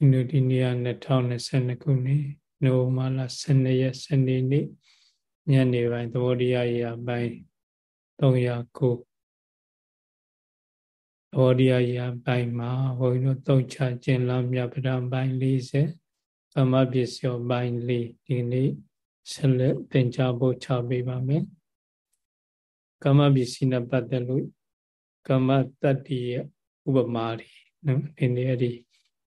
ဒီနေ့ဒီနေ့2022ခုနှစ်နိုဝင်ဘာလ12ရက်စနေနေ့ညနေပိုင်းသဘောတရားရာပိုင်း309သဘောတရားရာပိုင်းမှာဘုန်းကြီးတို့သုံးချခြင်းလမြပဒံပိုင်း40သမ္မပစ္စယောပိုင်း4ဒီနေ့ဆက်လက်သင်ကြားဖို့ချပေးပါမယ်ကမ္မပစ္စည်းနဲ့ပတ်သက်လို့ကမ္မတတ္တိရဲ့ဥပမာတွေနော်ဒီနေ့အဲ့ဒီ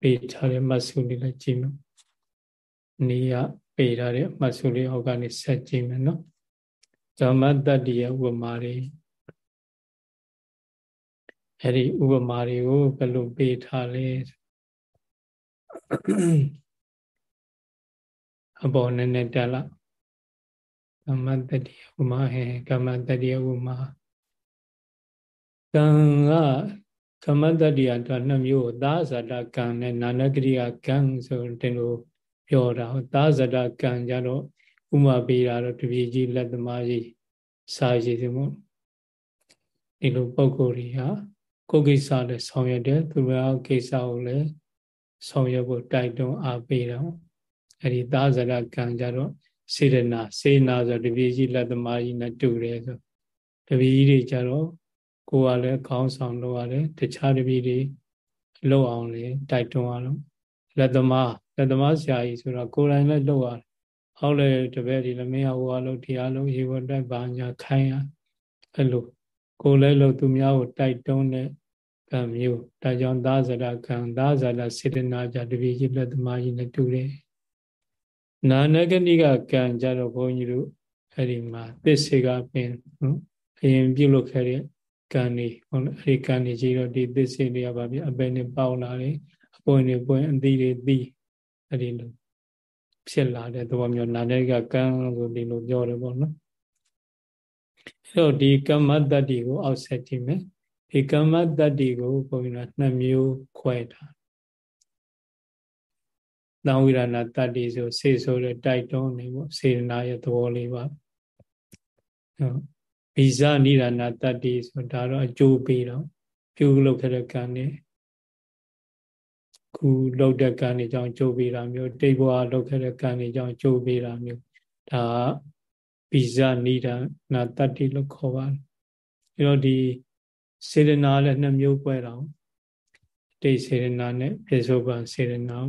ပေးထားတဲ့မှတ်စုလေးလည်းကြည့်မယ်။နေရပေးထားတဲ့မှတ်စုလေးအောက်ကနေဆက်ကြည့်မယ်နော်။ဇမတတ္တိရဲ့ဥပမာတွေအဲ့ဒီဥပမာတွေကိုဘယ်လိုပေးထားလဲအပေါ်နည်းနည်းတက်လာကမ္မတတ္တိဥမာဟေကမ္မတတ္တိဥမာကံက ကမ္မတ္တိယတော့နှစ်မျိုးသာဇာတကံနဲ့နာနကရိယာကံဆိုတင်လို့ပြောတာသာဇာတကံကြတော့ဥမာပေးတာတော့တပည့်ကြီးလက်သမားကြီးစာရည်စမို့ဒီလိုပုံကိုယ်ကြီးဟာကိုယ်ကိစ္စလည်းဆောင်ရွက်တယ်သူများကိစ္စကိုလည်းဆောင်ရွက်ဖို့တိုက်တွန်းအားပေးတော့အဲဒီသာဇာတကံကြတော့စေရနာစေနာဆိုတပည့်ကြီးလက်သမားကြီးနဲ့တူတယ်ဆိုတပည့်ကြီးတွေကြတော့ ကိုယ်ကလည်းခေါင်းဆောင်လုပ်ရတယ်တခြားတပည့်တွေလှုပ်အောင်လေတိုက်တွန်းရအောင်လက်သမားလက်သမားဆရာကြီးဆိုတော့ကိုယ်တိုင်လည်းလှုပ်ရတယ်ဟောက်လေတပည့်ဒီလည်းမင်းဟိုအလုပ်ဒီအလုပ်ရေဝတ်တိုက်ပါညာခိုင်းရအဲ့လိုကိုယ်လည်းလှုပ်သူများကိုတိုက်တွန်းတဲ့ကံမျိုးဒါကြောင့်သာဇရကံသာဇရစေတနာကြတပည့်ကြီးလက်သမားကြီးနဲ့တူတယ်နာနဂနိကကံကြတော့ဘုန်းကြီးတို့အဲ့ဒီမှာသစ္စေကပင်နော်အရင်ပြုလုပ်ခဲ့တဲ့ ကံနေဟုတ်လားအဲဒီကံနေကြီးတော့ဒီသစ္စေတွေကပါပြီအပယ်နဲ့ပေါက်လာတယ်အပွင့်တွေပွင့်အသီးတွေသီးအဲဒီလိုဖြစ်လာတဲ့သဘောမျိုးနာနေကကံကိုဒီလိုပြောတယ်ပေါ့နော်အဲတော့ဒီကမ္မတတ္တိကိုအောက်ဆက်ကြည့်မယ်ဒီကမ္မတတ္တိကိုဘုန်းကြီးကနှစ်မျိုးခွဲထားသံဝိရဏတတ္တိဆိုစေဆိုတဲ့တိုက်တွန်းနေပေါ့စေရနာရဲ့သဘောလေးပါဟုတ် ဗီဇနိဒာနာတတ္တိဆိုဒါတော့အကျိုးပေးတော့ပြုလုပ်ခဲ့တဲ့ကံနဲ့ခုလုပ်တဲ့ကံတွေကြောင့်ကျိုးပေးတာမျိုးတိတ်ဘဝလုပ်ခဲ့တဲ့ကံတွေကြောင့်ကျိုးပေးတာမျိုးဒါဗီဇနိဒာနာတတ္တိလို့ခေါ်ပါတယ်အဲတော့ဒီစေရနာလည်းနှစ်မျိုးပွဲတော့တိတ်စေရနာနဲ့ပြေဆိုပံစေရနာ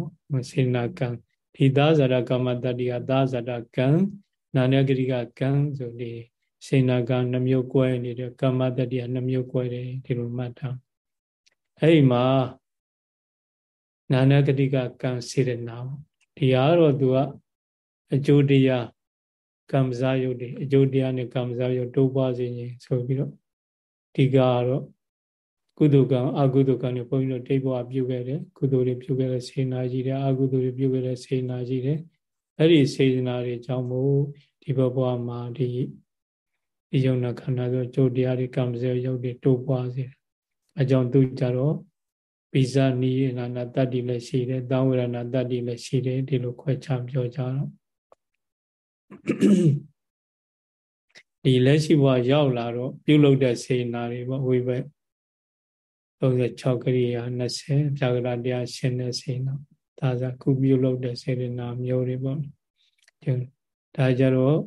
စေရနာကံဒီသာဇာတကမ္မတတ္တိကသာဇာတကံနာနဂရိကကံဆိုဒီ စေနာကနှမျိုးကွဲနေတဲ့ကမ္မတတိယနှမျိုးကွဲတယ်ဒီလိုမှတ်ထားအဲ့ဒီမှာနာနဂတိကကံစေရနာဒီဟာတော့သူကအကျိုးတရားကံစားယုတ်တွေအကျိုးတရားနဲ့ကံစားယုတ်တိုးပွားစေခြင်းဆိုပြီးတော့ဒီကတော့ကုသိုလ်ကံအကုသိုလ်ကံတွေဘုန်းကြီးတို့တိတ်ဘဝပြုခဲ့တယ်ကုသိုလ်တွေပြုခဲ့တဲ့စေနာကြီးတယ်အကုသိုလ်တွေပြုခဲ့တဲ့စေနာကြီးတယ်အဲ့ဒီစေနာတွေကြောင့်မို့ဒီဘဝမှာဒီ ဒီယုံနာခန္ဓာဆိုကြိုတရားတွေကံစေရုပ်တွေတိုးပွားစေတယ်အကြောင်းသူကြတော့ပိဇာနိယနာနာတတ္တိလည်းရှိတယ်တောဝရဏတတ္တိလည်းရှိတယ်ဒီလိုခွဲခြားပြောကြတော့ဒီလက်ရှိဘဝရောက်လာတော့ပြုလုပ်တဲ့စေနာတွေပေါ့ဝိဘက်36ကရိယာ20ပြာကရတရားရှင်တဲ့စေနာဒါဆိုခုပြုလုပ်တဲ့စေနာမျိုးတွေပေါ့ဒါကြတော့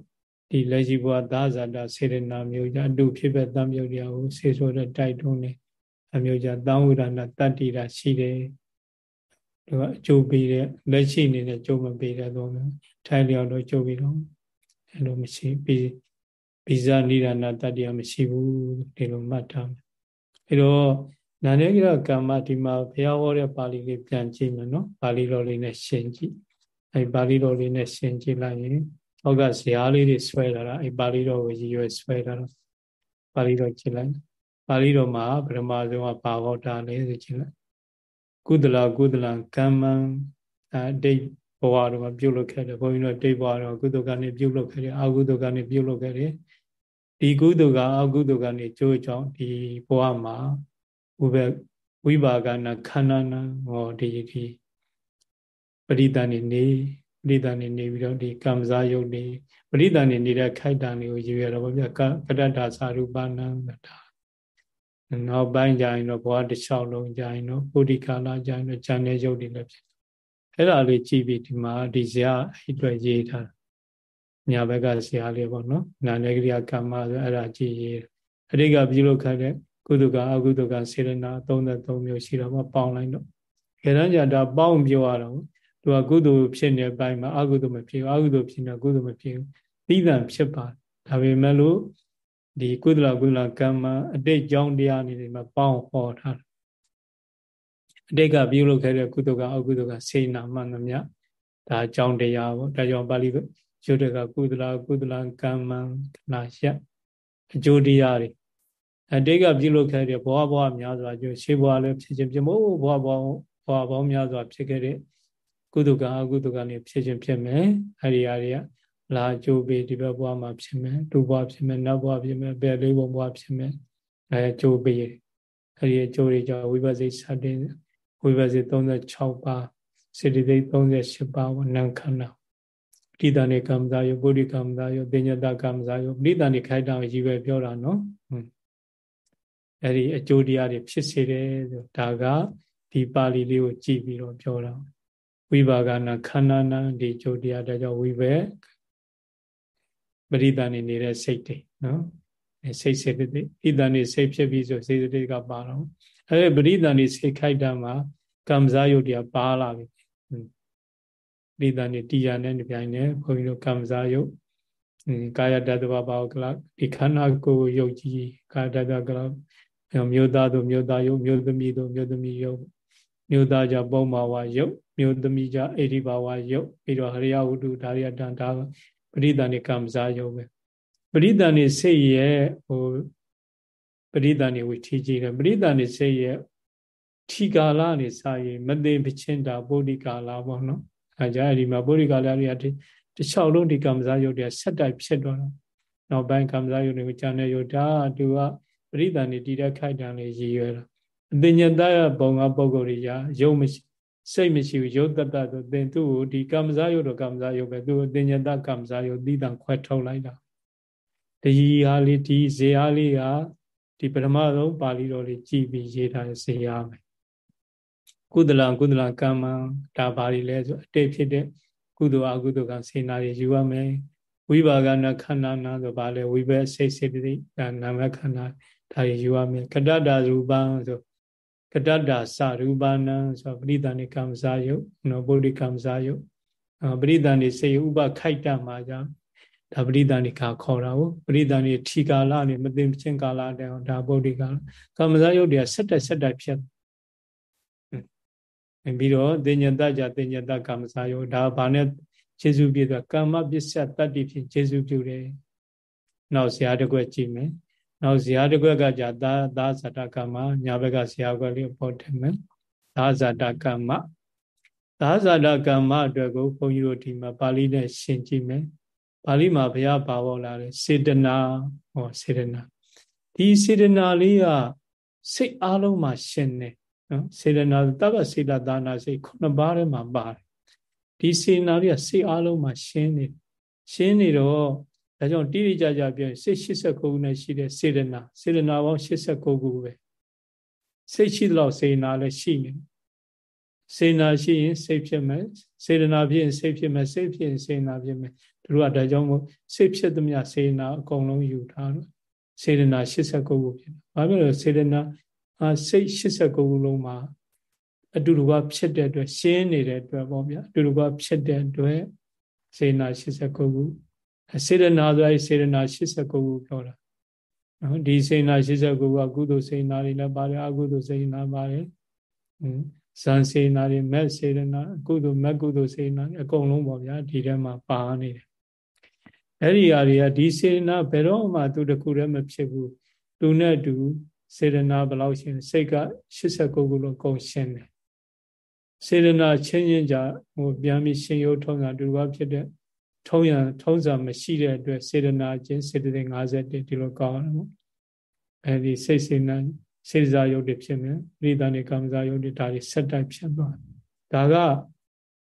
ဒီလက်ရှိဘဝသာဇာတာစေရနာမျိုးကြအတုဖြစ်ပဲတံမြုပ်တရားကိုဆေဆိုတဲ့တိုက်တွန်းနေအမျိုးကြတောင်းဝိရဏတတ္တိတာရှိတယ်သူကအကျိုးပေးတဲ့လက်ရှိနေတဲ့ကျိုးမပေးတဲ့တော့ထိုင်လျောက်တော့ကျိုးပြီးတော့အဲ့လိုမရှိပြီးဗီဇနိဒာနတတ္တိယမရှိဘူးဒီလိုမှတ်ထားမယ်အဲ့တော့နာနေကြကမ္မဒီမှာဘုရားဟောတဲ့ပါဠိလေးပြန်ကြည့်မယ်နော်ပါဠိတော်လေးနဲ့ရှင်းကြည့်အဲ့ပါဠိတော်လေးနဲ့ရှင်းကြည့်လိုက်ရင် အောက်ကဇာလေးတွေဆွဲလာတာအဲပါဠိတော်ကိုရည်ရွယ်ဆွဲလာတာပါဠိတော်ကြည့်လိုက်ပါဠိတော်မှာပထမဆုံးကဘာဟောတာလဲဆိုကြည့်လိုက်ကုသလကုသလကမ္မံအတိတ်ဘဝတော်မှာပြုတ်လုခဲ့တယ်ဘုန်းကြီးတို့တိတ်ဘဝတော်ကုသကနေပြုတ်လုခဲ့တယ်အကုသကနေပြုတ်လုခဲ့တယ်ဒီကုသကအကုသကနေကြိုးကြောင့်ဒီဘဝမှာဥပဝိပါကနာခန္ဓာနာဟောဒီဒီပရိသန်နေနေ ပရိသန်နေနေပြီးတော့ဒီကံစားယုတ်နေပရိသန်နေနေတဲ့ခိုက်တန်တွေကိုယူရတော့ဗျကကတ္တတာသာရူပနံတာနောက်ပိုင်းကျရင်တော့ဘဝတစ်လျှောက်လုံးကျရင်တော့ပုရိကာလကျရင်တော့ဉာဏ်နဲ့ယုတ်တွေလည်းဖြစ်အဲ့ဒါလေးကြည့်ပြီးဒီမှာဒီဇာအဲ့အတွက်ရေးထားညာဘက်ကဇာလေးပေါ့နော်နာနေကရိယာကမ္မဆိုအဲ့ဒါကြည့်ရေးအတိတ်ကပြုလုပ်ခဲ့တဲ့ကုသကအကုသကစေရနာ33မျိုးရှိတော့မှပေါင်းလိုက်တော့ခေတ္တကြဒါပေါင်းပြောရတော့ သူကကုသိုလ်ဖြစ်နေပိုင်းမှာအကုသိုလ်မဖြစ်ဘူးအကုသိုလ်ဖြစ်နေကုသိုလ်မဖြစ်ဘူးသီးသန့်ဖြစ်ပါတယ်ဒါပေမဲ့လို့ဒီကုသလကုသလကမ္မအတိတ်ကြောင့်တရားနေတွေမှာပေါင်းဟောထားတယ်အတိတ်ကပြုလုပ်ခဲ့တဲ့ကုသိုလ်ကအကုသိုလ်ကစေနာမှန်သမျှဒါအကြောင်းတရားပေါ့ဒါကြောင့်ပါဠိရုပ်တကကုသလကုသလကမ္မနာရှအကျိုးတရားတွေအတိတ်ကပြုလုပ်ခဲ့တဲ့ဘဝဘဝများစွာကျိုးရှေးဘဝလည်းဖြစ်ခြင်းဖြစ်မို့ဘဝဘဝဘဝပေါင်းများစွာဖြစ်ခဲ့တဲ့ ကုသကအကုသကနေဖြစ်ခြင်းဖြစ်မယ်အဲဒီအရာတွေကလာကြိုးပေးဒီဘက်ဘဝမှာဖြစ်မယ်ဒုဘဝဖြစ်မယ်နောက်ဘဝဖြစ်မယ်ဘယ်လေးဘဝဖြစ်မယ်အဲကြိုးပေးအဲဒီအကျိုးတွေကြောင့်ဝိပဿနာစတင်ဝိပဿနာ36ပါးစေတသိက်38ပါးဝနံခန္ဓာပဋိသန္ဓေကမ္မသာယောပုရိကမ္မသာယောတင်ညတကမ္မသာယောပဋိသန္ဓေခိုက်တာကိုရည်ပဲပြောတာနော်အဲ့ဒီအကျိုးတရားတွေဖြစ်စေတယ်ဆိုဒါကဒီပါဠိလေးကိုကြည်ပြီးတော့ပြောတာ ဝိပါကနာခန္ဓာနာဒီအကျိုးတရားဒါကြောင့်ဝိပဲပရိသန်နေနေတဲ့စိတ်တွေနော်အဲစိတ်စေတသိက်ဣဒန်နေစိတ်ဖြစ်ပြီးဆိုစေတသိက်ကပါတော့အဲပရိသန်နေစိတ်ခိုက်တာမှာကမ္မဇာယုတ်တရားပါလာပြီပရိသန်နေတရားနဲ့ဒီပြိုင်နဲ့ဘုန်းကြီးတို့ကမ္မဇာယုတ်ကာယတတ္တဝဘာဝကလဒီခန္ဓာကိုယ်ယုတ်ကြီးကာယတတ္တကလမြို့သားတို့မြို့သားယုတ်မြို့သမီးတို့မြို့သမီးယုတ် မြို့သားကြပုံမာဝယုတ်မြို့သမီးကြအိဒီဘာဝယုတ်ပြီးတော့ဟရိယဝတ္ထုဒါရိယတန်ဒါပရိသန်နေကမ္မဇာယုတ်ပဲပရိသန်နေစိတ်ရဲ့ဟိုပရိသန်နေဝိထီကြည့်တယ်ပရိသန်နေစိတ်ရဲ့ထီကာလနေစာရင်မသိပချင်းတာပုဒ္ဓိကာလပေါ့နော်အဲကြအဲ့ဒီမှာပုဒ္ဓိကာလတွေကတခြားလုံးဒီကမ္မဇာယုတ်တွေဆက်တိုက်ဖြစ်တော့တာနောက်ပိုင်းကမ္မဇာယုတ်တွေကိုဂျန်တဲ့ယုတ်ဒါသူကပရိသန်နေတည်တဲ့ခိုက်တံလေးရည်ရွယ်တာ အတင်ညတဘုံကပုံကိုယ်တွေရာယုတ်မရှိစိတ်မရှိဘူးယုတ်တတဆိုသင်သူ့ကိုဒီကမ္မဇာယုတ်တော့ကမ္မဇာယုတ်ပဲသူ့အတင်ညတကမ္မဇာယုတ်သီးတံခွဲထုတ်လိုက်တာဒီဟာလေးဒီဇေဟာလေးကဒီပထမဆုံးပါဠိတော်လေးကြည်ပြီးရေးထားတဲ့ဇေဟာပဲကုသလကုသလကမ္မဒါပါဠိလဲဆိုအတိတ်ဖြစ်တဲ့ကုသိုလ်အကုသိုလ်ကစေနာတွေယူရမယ်ဝိပါကနာခန္ဓာနာဆိုပါလဲဝိဘစိတ်စေတိဒါနာမခန္ဓာဒါတွေယူရမယ်ကတ္တတာရူပံဆို ကတ္တတာစရူပနံဆိုပရိသဏိကံစာယုတ်နော်ပုရိကံစာယုတ်ပရိသဏိစေဥပခိုက်တမှာကြောင့်ဒါပရိသဏိကခေါ်တာကိုပရိသဏိထီကာလနေမသိချင်းကာလတဲ့ဒါပုရိကကံစာယုတ်တွေကဆက်တက်ဆက်တက်ဖြစ်ပြီးတော့တင်ညတကြတင်ညတကံစာယုတ်ဒါဘာနဲ့ခြေစုပြည့်သွားကမ္မပစ္စယတတ္တိဖြင့်ခြေစုပြုတယ်နောက်ဇာတကွက်ကြည့်မယ် နောက်ဇာတကွက်ကじゃသာသာဇတကမ္မညာဘက်ကဇာကွက်လေးပေါ်တယ်မယ်သာဇတကမ္မသာဇတကမ္မအတွက်ကိုဘုန်းကြီးတို့ဒီမှာပါဠိနဲ့ရှင်းကြည့်မယ်ပါဠိမှာဘုရားပါပေါ်လာတယ်စေတနာဟောစေတနာဒီစေတနာလေးကစိတ်အားလုံးမှာရှင်းတယ်နော်စေတနာတပ္ပစေတသာနာစိတ်ခုနှစ်ပါးထဲမှာပါတယ်ဒီစေတနာလေးကစိတ်အားလုံးမှာရှင်းနေရှင်းနေတော့ ဒါကြောင့်တိတိကျကျပြောရင်စိတ်89ခုနဲ့ရှိတဲ့စေတနာစေတနာပေါင်း89ခုပဲစိတ်ရှိသလောက်စေတနာလည်းရှိနေစေတနာရှိရင်စိတ်ဖြစ်မယ်စေတနာဖြစ်ရင်စိတ်ဖြစ်မယ်စိတ်ဖြစ်ရင်စေတနာဖြစ်မယ်တို့ကဒါကြောင့်မို့စိတ်ဖြစ်သမျှစေတနာအကုန်လုံးယူထားတော့စေတနာ89ခုဖြစ်တယ်ဘာဖြစ်လို့စေတနာအာစိတ်89ခုလုံးမှာအတူတူကဖြစ်တဲ့အတွက်ရှင်းနေတဲ့အတွက်ပေါ့ဗျာအတူတူကဖြစ်တဲ့အတွက်စေတနာ89ခု စေရနာဆိုအဲစေရနာ89ခုပြောတာနော်ဒီစေနာ89ခုကကုသိုလ်စေနာတွေလည်းပါတယ်အကုသိုလ်စေနာပါတယ်ဇန်စေနာတွေမက်စေရနာကုသိုလ်မက်ကုသိုလ်စေနာအကုန်လုံးပေါ့ဗျာဒီထဲမှာပါနေတယ်အဲ့ဒီအရာတွေကဒီစေနာဘယ်တော့မှသူတခုတည်းမဖြစ်ဘူးသူနဲ့တူစေရနာဘယ်လောက်ရှင်စိတ်က89ခုလုံးကုန်ရှင်းတယ်စေရနာချင်းချင်းကြဟိုပြန်ပြီးရှင်ရုပ်ထုံးတာတူပါဖြစ်တဲ့ ထုံးရထုံးစာမရှိတဲ့အတွက်စေတနာချင်းစေတသိက်51ဒီလိုကောင်းတယ်ပေါ့အဲဒီစိတ်စေနာစေတစာယုတ်တွေဖြစ်မယ်ပရိသဏိကမ္မစာယုတ်တွေဒါတွေဆက်တိုက်ဖြစ်သွားဒါက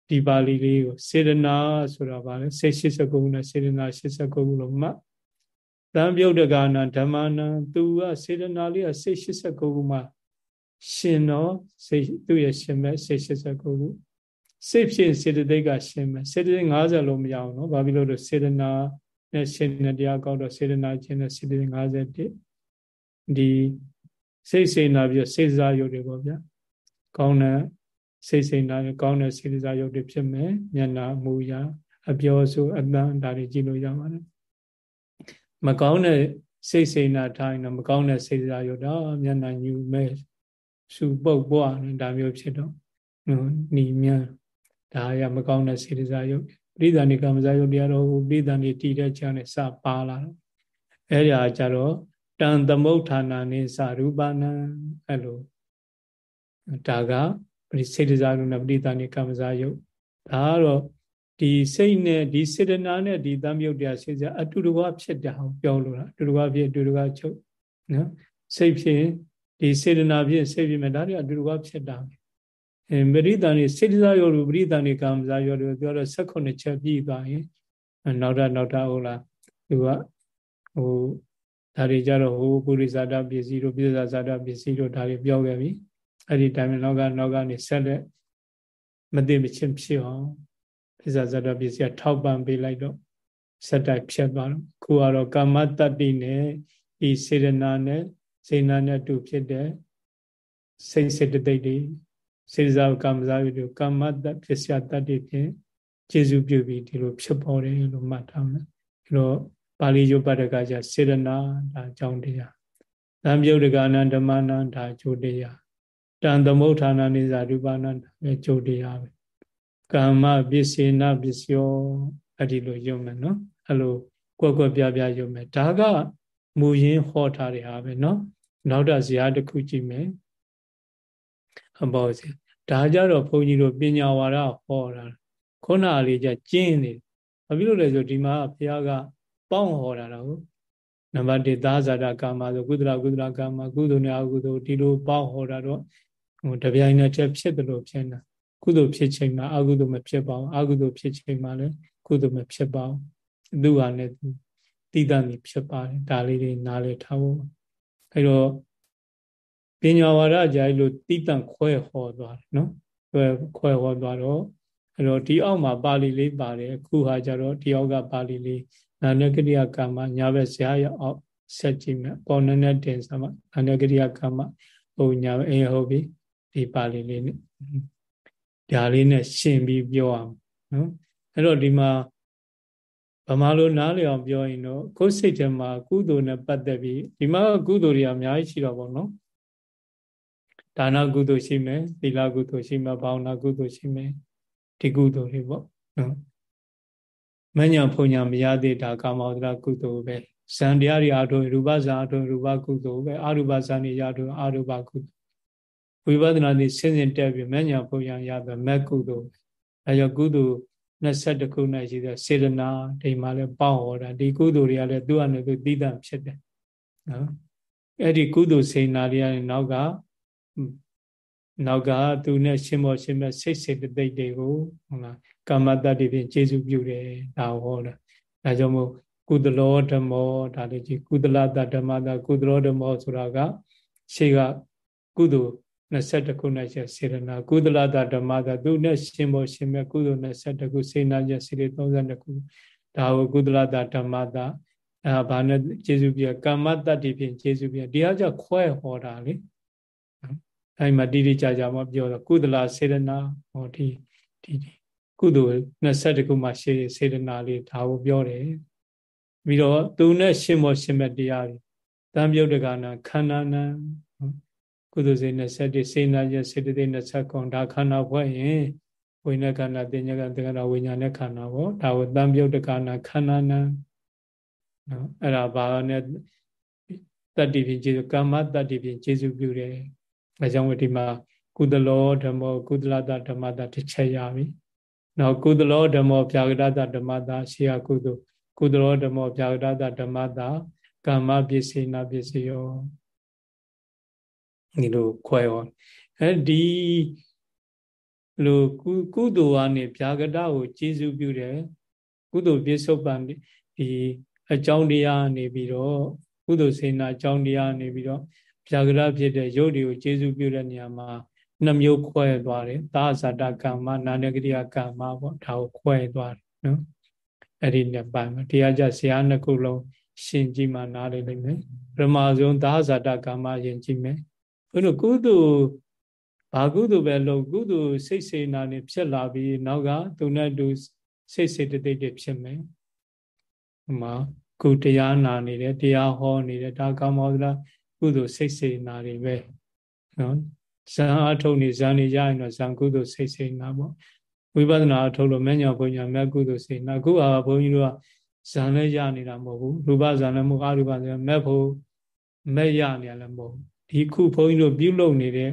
ဒီပါဠိလေးကိုစေတနာဆိုတာဗာလဲစိတ်89ခုနဲ့စေတနာ89ခုလို့မှတ်တံပြုတ်တကာနာဓမ္မနာသူကစေတနာလေးကစိတ်89ခုမှရှင်တော့စိတ်သူ့ရဲ့ရှင်မဲ့စိတ်89ခု စိတ်ဖြစ်စေတသိက်ကရှင်းမယ်စေတသိက်50လို့မရအောင်နော်ဘာဖြစ်လို့လဲစေတနာနဲ့ရှင်းတဲ့တရားကောက်တော့စေတနာချင်းနဲ့စေတသိက်51ဒီစိတ်စိတ်နာပြီးစိတ်စားရုပ်တွေပေါ့ဗျာကောင်းတဲ့စိတ်စိတ်နာကောင်းတဲ့စိတ်စားရုပ်တွေဖြစ်မယ်မျက်နာမူရာအပြောဆိုအတန်ဒါတွေကြည့်လို့ရပါတယ်မကောင်းတဲ့စိတ်စိတ်နာထားရင်တော့မကောင်းတဲ့စိတ်စားရုပ်တော့မျက်နာညူမဲ့စူပုတ်ပွားဒါမျိုးဖြစ်တော့နီမြန် ဒါရမကောင်းတဲ့စေတစာယုတ်ပရိသဏိကမဇာယုတ်တရားတော်ပရိသဏိတည်တဲ့ချမ်းနဲ့စပါလာတော့အဲ့ဒါကြတော့တန်သမုဋ္ဌာနာနိသရူပနံအဲ့လိုဒါကပရိစေတစာယုတ်နဲ့ပရိသဏိကမဇာယုတ်ဒါကတော့ဒီစိတ်နဲ့ဒီစေတနာနဲ့ဒီသံယုတ်တရားစေစအတူတကွဖြစ်တာကိုပြောလို့လားအတူတကွဖြစ်အတူတကွချုပ်နော်စိတ်ဖြစ်ဒီစေတနာဖြစ်စိတ်ဖြစ်မယ်ဒါတွေအတူတကွဖြစ်တာပဲ အဲပရိသန်နေစေတစာယောလူပရိသန်နေကာမစာယောလူပြောတော့16ချက်ပြည့်သွားရင်နောက်တာနောက်တာဟုတ်လားသူကဟိုဒါတွေကြတော့ဟိုပုရိသတာပစ္စည်းတို့ပိဿဇာတာပစ္စည်းတို့ဒါတွေပြောခဲ့ပြီအဲ့ဒီတိုင်းနောက်ကနောက်ကနေဆက်လက်မသိမချင်းဖြစ်အောင်ပိဿဇာတာပစ္စည်းကထောက်ပံ့ပေးလိုက်တော့ဆက်တိုက်ဖြတ်သွားတော့ခုကတော့ကာမတတ္တိနဲ့ဒီစေရနာနဲ့စေနာနဲ့တူဖြစ်တဲ့စိတ်စေတသိက်တွေ စေစားကာမစားပြီးကာမတ္တပစ္စယတတ္တိဖြင့်ကျေစုပြုပြီးဒီလိုဖြစ်ပေါ်တယ်လို့မှတ်ထားမယ်အဲတော့ပါဠိယုပ္ပဒကကြစေရနာဒါအကြောင်းတရားသံယုတ်တကအနန္ဓမနန္ဒါကျိုးတရားတန်သမုဋ္ဌာနာနိဇာရူပနာပဲကျိုးတရားပဲကာမပစ္စေနပစ္စယောအဲ့ဒီလိုယုံမယ်နော်အဲ့လိုကွက်ကွက်ပြပြယုံမယ်ဒါကမူရင်းဟောထားတဲ့ဟာပဲနော်နောက်တာဇာတ်တစ်ခုကြည့်မယ် အပေါ်စီဒါကြတော့ဘုန်းကြီးတို့ပညာဝါဒဟောတာခုနအလေးကြကျင်းနေဘာဖြစ်လို့လဲဆိုဒီမှာဘုရားကပေါင်းဟောတာတော့နံပါတ်1သာဇာတကာမဆိုကုသလကုသလကာမကုသိုလ်နဲ့အကုသိုလ်ဒီလိုပေါင်းဟောတာတော့ဟိုတပြိုင်နက်တည်းဖြစ်တယ်လို့ဖြစ်နေတာကုသိုလ်ဖြစ်ချိန်မှာအကုသိုလ်မဖြစ်ပါဘူးအကုသိုလ်ဖြစ်ချိန်မှာလည်းကုသိုလ်မဖြစ်ပါဘူးသူဟာလည်းတိတ္တနေဖြစ်ပါတယ်ဒါလေးတွေနားလည်ထားဖို့အဲတော့ ပညာဝါဒကြာလို့တိတန့်ခွဲဟောသွားတယ်နော်ခွဲခွဲဟောသွားတော့အဲ့တော့ဒီအောက်မှာပါဠိလေးပါတယ်အခုဟာကြတော့ဒီအောက်ကပါဠိလေးနာနကရိယကာမညာဘက်ဇာရအောက်ဆက်ကြည့်မယ်ပေါ်နနဲ့တင်စမှာနာနကရိယကာမဟိုညာအေးဟုတ်ပြီဒီပါဠိလေးနဲ့ဒါလေးနဲ့ရှင်းပြီးပြောအောင်နော်အဲ့တော့ဒီမှာဗမာလိုနားလည်အောင်ပြောရင်တော့ကိုယ်စိတ်ထဲမှာကုသိုလ်နဲ့ပတ်သက်ပြီးဒီမှာကုသိုလ်တွေအများကြီးရှိတော့ဗောနော် ဒါနကုသိုလ်ရှိမယ်သီလကုသိုလ်ရှိမယ်ဘာဝနာကုသိုလ်ရှိမယ်ဒီကုသိုလ်တွေပေါ့နော်မညာဖုန်ညာမရသေးတာကာမောဒရာကုသိုလ်ပဲဇန်တရားတွေအားထုတ်ရူပဇာအားထုတ်ရူပကုသိုလ်ပဲအရူပဇာနေရထုတ်အရူပကုသိုလ်ဝိပဿနာနေဆင်းဆင်းတက်ပြီးမညာဖုန်ညာရတဲ့မက်ကုသိုလ်အဲကြောင့်ကုသိုလ်22ခုနဲ့ရှိတဲ့စေတနာဒီမှာလည်းပေါင်းဟောတာဒီကုသိုလ်တွေကလည်းသူ့အနေနဲ့သူတည်တံ့ဖြစ်တယ်နော်အဲ့ဒီကုသိုလ်စေနာတွေကနောက်က နောက်ကသူနဲ့ရှင်မောရှင်မဲ့စိတ်စေတသိက်တွေကိုဟုတ်လားကာမတ္တတွေဖြင့်ကျေစုပြုတယ်ဒါဟောတာဒါကြောင့်မို့ကုသလောဓမ္မောဒါလေးကြီးကုသလတဓမ္မတာကုသလောဓမ္မောဆိုတာကရှေ့ကကုသိုလ်21ခုနဲ့ချက်စေရနာကုသလတဓမ္မတာသူနဲ့ရှင်မောရှင်မဲ့ကုသိုလ်21ခုစေနာချက်စေရ32ခုဒါကိုကုသလတဓမ္မတာအဲဘာနဲ့ကျေစုပြကာမတ္တတွေဖြင့်ကျေစုပြဒီအကြောင့်ခွဲဟောတာလေ အဲဒီမှာတိတိကျကျမပြောတော့ကုသလစေရနာဟောဒီဒီကုသိုလ်21ခုမှရှေးစေရနာလေးဒါကိုပြောတယ်ပြီးတော့သူနဲ့ရှင်မောရှင်မဲ့တရားတွေတံပြုတ်တကနာခန္ဓာနာကုသိုလ်စေ21စေနာရစေတသိက်20ခုဒါခန္ဓာဖွဲ့ရင်ဝိညာဉ်ခန္ဓာတင်ညာကတက္ကရာဝိညာဉ်နဲ့ခန္ဓာပေါ့ဒါကိုတံပြုတ်တကနာခန္ဓာနာနော်အဲ့ဒါဘာနဲ့တတ္တိဖြင့်ခြေကာမတတ္တိဖြင့်ခြေစုပြုတယ် အဲကြောင့်ဒီမှာကုသလောဓမ္မောကုသလတဓမ္မတာတစ်ချက်ရပြီ။နောက်ကုသလောဓမ္မောဗျာဂရတဓမ္မတာရှေယကုသကုသလောဓမ္မောဗျာဂရတဓမ္မတာကာမပစ္စေနာပစ္စယောဒီလိုခွဲရောအဲဒီလိုကုကုသိုလ်ကနေဗျာဂရကိုကျေစုပြုတယ်ကုသိုလ်ပြစ္ဆုတ်ပံဒီအကြောင်းတရားနေပြီးတော့ကုသိုလ်စေနာအကြောင်းတရားနေပြီးတော့ ဗျာကရဖြစ်တဲ့ရုပ်တွေကိုကျေစုပြုတဲ့နေရာမှာနှမျိုးခွဲသွားတယ်သာဇာတကမ္မနာနဂရိယကမ္မပေါ့ဒါကိုခွဲသွားတယ်နော်အဲ့ဒီနှစ်ပိုင်းမှာတရားကြဆရာနှစ်ခုလုံးရှင်းကြည့်မှနားလည်နိုင်မယ်ပထမဆုံးသာဇာတကမ္မယဉ်ကြည့်မယ်ဘုလို့ကုသိုလ်ဘာကုသိုလ်ပဲလုပ်ကုသိုလ်စိတ်စေနာနေဖြစ်လာပြီးနောက်ကသူနဲ့တူစိတ်စေတသိက်တွေဖြစ်မယ်ဟိုမှာကုတရားနာနေတယ်တရားဟောနေတယ်ဒါကောင်းပါသလား ကုသိုလ်စိတ်စေနာတွေပဲနော်ဇံအထုတ်နေဇံနေရရင်တော့ဇံကုသိုလ်စိတ်စေနာပေါ့ဝိပဿနာအထုတ်လို့မညာဘုံညာမြတ်ကုသိုလ်စေနာအခုအာဘုန်းကြီးတို့ကဇံလည်းရနေတာမဟုတ်ဘူးရူပဇံလည်းမဟုတ်အရူပဇံမက်ဖို့မက်ရနေလည်းမဟုတ်ဒီခုဘုန်းကြီးတို့ပြုလုပ်နေတဲ့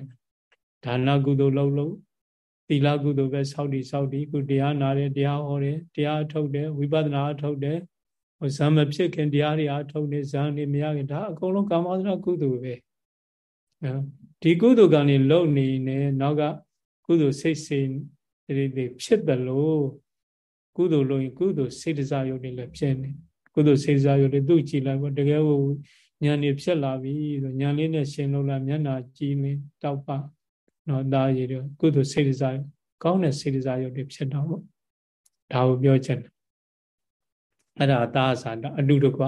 ဒါနကုသိုလ်လုပ်လို့သီလကုသိုလ်ပဲစောက်တည်စောက်တည်ခုတရားနာတယ်တရားဟောတယ်တရားထုတ်တယ်ဝိပဿနာထုတ်တယ် ဇံမဖြစ်ခင်တရားတွေအထုတ်နေဇံနေမရခင်ဒါအကုန်လုံးကာမဝဇ္ဇကုသိုလ်ပဲနော်ဒီကုသိုလ်ကံနေလုံနေနေနောက်ကကုသိုလ်စိတ်စိတ်တွေဖြစ်တယ်လို့ကုသိုလ်လို့ရင်ကုသိုလ်စေတစာယုတ်တွေလည်းဖြစ်နေကုသိုလ်စေတစာယုတ်တွေသူ့ကြည်လိုက်ပေါ့တကယ်ကိုဉာဏ်နေဖြစ်လာပြီဆိုဉာဏ်လေးနဲ့ရှင်လို့လားမျက်နာကြည်နေတောက်ပါနော်ဒါရည်တော့ကုသိုလ်စေတစာကောင်းတဲ့စေတစာယုတ်တွေဖြစ်တော့ပေါ့ဒါကိုပြောချင်တယ် အဲ့ဒါသာဇာတာအတုတကွ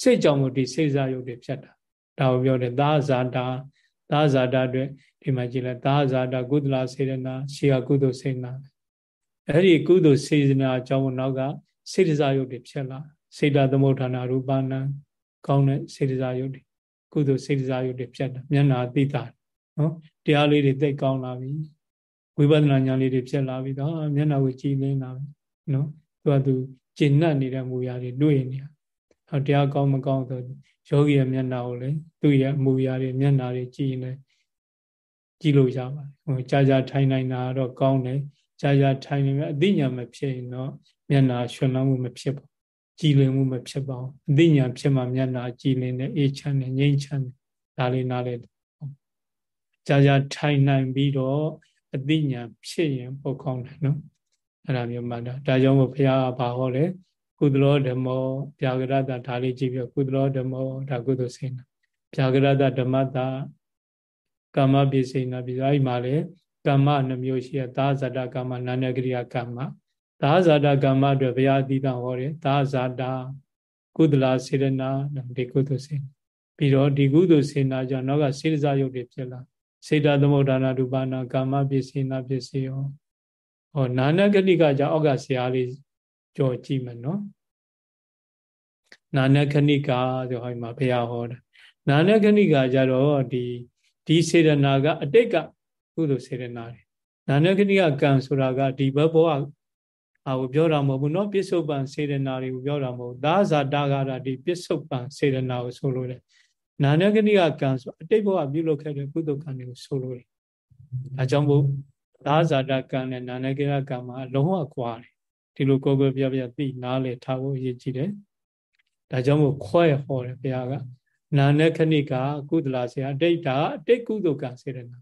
စိတ်ကြောင့်မို့ဒီစေစားယုတ်တွေဖြစ်တာဒါကိုပြောတယ်သာဇာတာသာဇာတာအတွက်ဒီမှာကြည့်လိုက်သာဇာတာကုသလစေရနာရှေယကုသိုလ်စေနာအဲ့ဒီကုသိုလ်စေနာအကြောင်းနောက်ကစေတစားယုတ်တွေဖြစ်လာစေတသမုဋ္ဌာနာရူပနာကောင်းတဲ့စေတစားယုတ်တွေကုသိုလ်စေတစားယုတ်တွေဖြစ်တာမျက်နာသိတာနော်တရားလေးတွေသိကောင်းလာပြီဝိပဿနာဉာဏ်လေးတွေဖြစ်လာပြီတော့မျက်နာကိုကြည်လင်းလာပြီနော်သူကသူ ကျင့်နှံ့နေတဲ့မူရာတွေတွေ့နေတာဟောတရားကောင်းမကောင်းဆိုယောဂီရဲ့မျက်နှာကိုလေသူ့ရဲ့အမူအရာတွေမျက်နှာတွေကြည်နေကြည့်လို့ရပါတယ်ဟိုကြာကြာထိုင်နိုင်တာတော့ကောင်းတယ်ကြာကြာထိုင်နေမယ်အသိဉာဏ်မဖြစ်ရင်တော့မျက်နှာရွှင်လန်းမှုမဖြစ်ပါကြည်လင်မှုမဖြစ်ပါဘူးအသိဉာဏ်ဖြစ်မှမျက်နှာကြည်လင်တဲ့အေးချမ်းတဲ့ငြိမ်းချမ်းတဲ့ဒါလေးနားလေကြာကြာထိုင်နိုင်ပြီးတော့အသိဉာဏ်ဖြစ်ရင်ပုတ်ကောင်းတယ်နော် အဲ့ဒါမျိုးမှတ်တာဒါကြောင့်မို့ဘုရားကဘာဟောလဲကုသလောဓမ္မောဗျာကရတဒါလေးကြည့်ပြီးကုသလောဓမ္မောဒါကုသစေနာဗျာကရတဓမ္မတာကာမပိစေနာပြီးအဲ့ဒီမှာလေကာမနှမျိုးရှိရသာဇာတကာမနာနဂရိယကာမသာဇာတကာမအတွက်ဘုရားအတိအဟောတယ်သာဇာတာကုသလာစေရနာဒီကုသစေနာပြီးတော့ဒီကုသစေနာကြောင့်နောက်ကစေတစာယုတ်တွေဖြစ်လာစေတသမုဒ္ဒနာရူပနာကာမပိစေနာပစ္စယော ဟောနာနဂတိကကြောင့်အောက်ကဆရာလေးကြော်ကြည့်မယ်နော်နာနခဏိကာဆိုဟောဒီမှာဘုရားဟောတာနာနခဏိကာကြတော့ဒီဒီစေရနာကအတိတ်ကကုသိုလ်စေရနာတွေနာနခဏိကကံဆိုတာကဒီဘဘောအာကိုပြောတာမဟုတ်ဘူးเนาะပြစ္ဆုတ်ပံစေရနာတွေကိုပြောတာမဟုတ်သာဇာတာကတာဒီပြစ္ဆုတ်ပံစေရနာကိုဆိုလို့တယ်နာနခဏိကကံဆိုအတိတ်ဘဝပြုလုပ်ခဲ့တဲ့ကုသိုလ်ကံတွေကိုဆိုလို့တယ်အဲကြောင့်မို့ သာဇာတကံနဲ့နာနကိရကံမှာလုံးဝကွာတယ်ဒီလိုကိုယ်ကိုယ်ပြပြသိနားလေထားဖို့အရေးကြီးတယ်ဒါကြောင့်မို့ခွဲဟောတယ်ဘုရားကနာနခဏိကကုသလာဆရာအတိတ်တာအတိတ်ကုသိုလ်ကံစေရနာ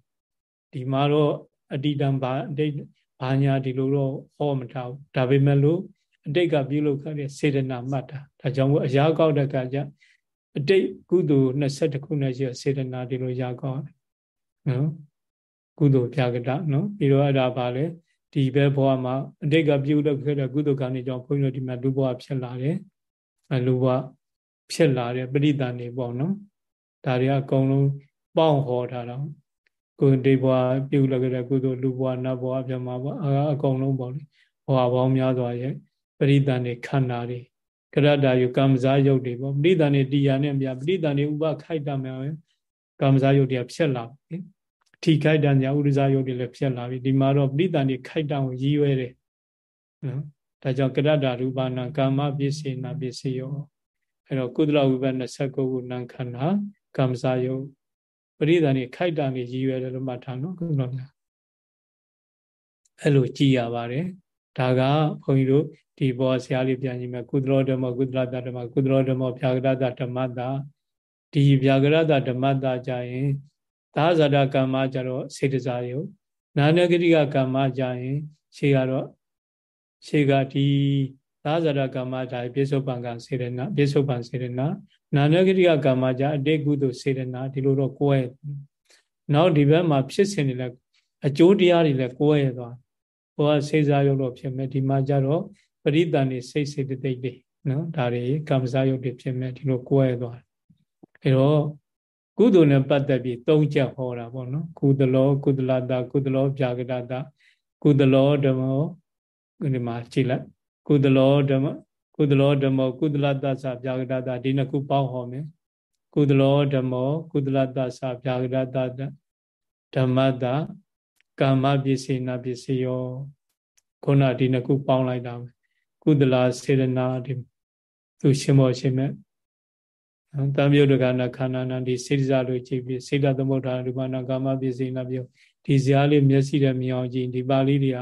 ဒီမှာတော့အတိတံဘာအတိတ်ဘာညာဒီလိုတော့ဟောမထားဘူးဒါပေမဲ့လို့အတိတ်ကပြုလုပ်ခဲ့တဲ့စေရနာမှတ်တာဒါကြောင့်မို့အရာကောက်တဲ့ကကြအတိတ်ကုသိုလ်22ခုနဲ့ရှိစေရနာဒီလိုရာကောက်နော် ကုသိုလ်ပြကတနော်ပြီးတော့အဲ့ဒါပါလေဒီဘက်ဘဝမှာအတိတ်ကပြုလုပ်ခဲ့တဲ့ကုသိုလ်ကံတွေကြောင့်ဘုန်းကြီးတို့ဒီမှာလူဘဝဖြစ်လာတယ်အလူဘဝဖြစ်လာတဲ့ပရိသန်တွေပေါ့နော်ဒါတွေအကုန်လုံးပေါင်းဟောထားတော့ကိုယ်ဒီဘဝပြုလုပ်ခဲ့တဲ့ကုသိုလ်လူဘဝနတ်ဘဝပြမဘဝအကုန်လုံးပေါ့လေဘဝပေါင်းများစွာရဲ့ပရိသန်တွေခန္ဓာတွေကရတ္တယုကမ္မဇာယုတ်တွေပေါ့ပရိသန်တွေတရားနဲ့မြပရိသန်တွေဥပခိုက်တမယ်ကမ္မဇာယုတ်တွေဖြစ်လာပြီ ထိခိုက်တံညာဥဒ္ဒဇာယုတ်တွေလည်းဖြစ်လာပြီဒီမှာတော့ပရိသန်တွေခိုက်တံကိုရည်ရွယ်တယ်နော်ဒါကြောင့်ကရတ္တရူပနာကာမပစ္စေနာပစ္စယောအဲ့တော့ကုသလဝိပ29ခုနံခန္ဓာကမ္မဇာယုတ်ပရိသန်တွေခိုက်တံတွေရည်ရွယ်တယ်လို့မှတ်ထားနော်ကုသလများအဲ့လိုကြည်ရပါတယ်ဒါကဘုန်းကြီးတို့ဒီဘောဆရာလေးပြန်ကြည့်မယ်ကုသလောဓမ္မကုသလတဓမ္မကုသလောဓမ္မဖြာကရတဓမ္မတာဒီဖြာကရတဓမ္မတာကြရင် သာဇာတကမ္မကြတော့စေတစာယုနာနဂရိကကမ္မကြရင်ရှေးကတော့ရှေးကဒီသာဇာတကမ္မကြပြစ္ဆုတ်ပံကစေရနာပြစ္ဆုတ်ပံစေရနာနာနဂရိကကမ္မကြအတိတ်ကုသိုလ်စေရနာဒီလိုတော့ကိုယ်နောက်ဒီဘက်မှာဖြစ်စဉ်တွေလဲအကျိုးတရားတွေလည်းကိုယ်ရသွားဟိုကစိတ်စားရုပ်လို့ဖြစ်မယ်ဒီမှာကျတော့ပရိသန်နေစိတ်စိတ်တိတ်တွေနော်ဒါတွေကမ္မစားရုပ်တွေဖြစ်မယ်ဒီလိုကိုယ်ရသွားအဲတော့ ကုသိုလ်နဲ့ပတ်သက်ပြီးသုံးချက်ဟောတာပေါ့နော်ကုသလောကုသလတာကုသလောပြာကတတာကုသလောဓမ္မောဒီမှာကြည့်လိုက်ကုသလောဓမ္မကုသလောဓမ္မောကုသလတ္တသပြာကတတာဒီနှစ်ခုပေါင်းဟောမယ်ကုသလောဓမ္မောကုသလတ္တသပြာကတတာဓမ္မတာကာမပစ္စည်းနာပစ္စည်းယောခုနဒီနှစ်ခုပေါင်းလိုက်တာပဲကုသလာစေရနာဒီသူရှင်မောရှင်မဲ့တံ ပြုတ်တကနာခန္ဓာနာဒီစေတစာလို့ကြည့်ပြီးစေတသမုဒ္ဒါရူပနာကာမပစ္စည်းနာပြုဒီဇာလေးမျက်စိနဲ့မြင်အောင်ကြည့်ဒီပါဠိတွေက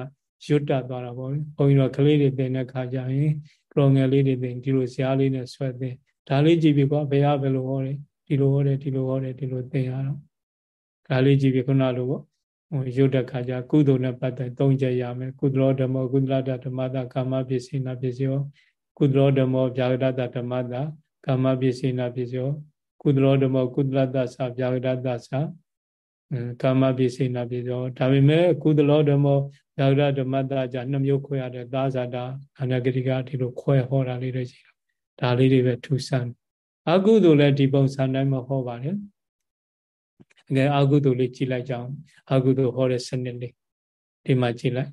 ရွတ်တတ်သွားတာပေါ့ဘုန်းကြီးတို့ကလေးတွေသင်တဲ့ခါကျရင်ကလောငယ်လေးတွေသင်ဒီလိုဇာလေးနဲ့ဆွဲသင်ဒါလေးကြည့်ပြီးကွာဘယ်ရဘယ်လိုဟောတယ်ဒီလိုဟောတယ်ဒီလိုဟောတယ်ဒီလိုသင်ရတော့ဒါလေးကြည့်ပြီးခုနလိုပေါ့ဟိုရုပ်တဲ့ခါကျကုသိုလ်နဲ့ပတ်သက်သုံးချက်ရမယ်ကုသလောဓမ္မကုသလတဓမ္မတာကာမပစ္စည်းနာပစ္စယောကုသလောဓမ္မဗျာဂတဓမ္မတာ ကာမပစ္စည်းနာပစ္စယောကုသလောဓမ္မကုသလတသဗျာဂတသကာမပစ္စည်းနာပစ္စယောဒါပေမဲ့ကုသလောဓမ္မဗျာဂတဓမ္မတာじゃနှစ်မျိုးခွဲရတယ်သာဇာတာအနဂတိကဒီလိုခွဲဟောတာလေးတွေရှိတာဒါလေးတွေပဲထူဆန်းအကုသိုလ်လည်းဒီပုံစံတိုင်းမဟောပါနဲ့ငယ်အာဟုတုလေးကြည့်လိုက်ကြအောင်အာဟုတုဟောတဲ့စနစ်လေးဒီမှာကြည့်လိုက်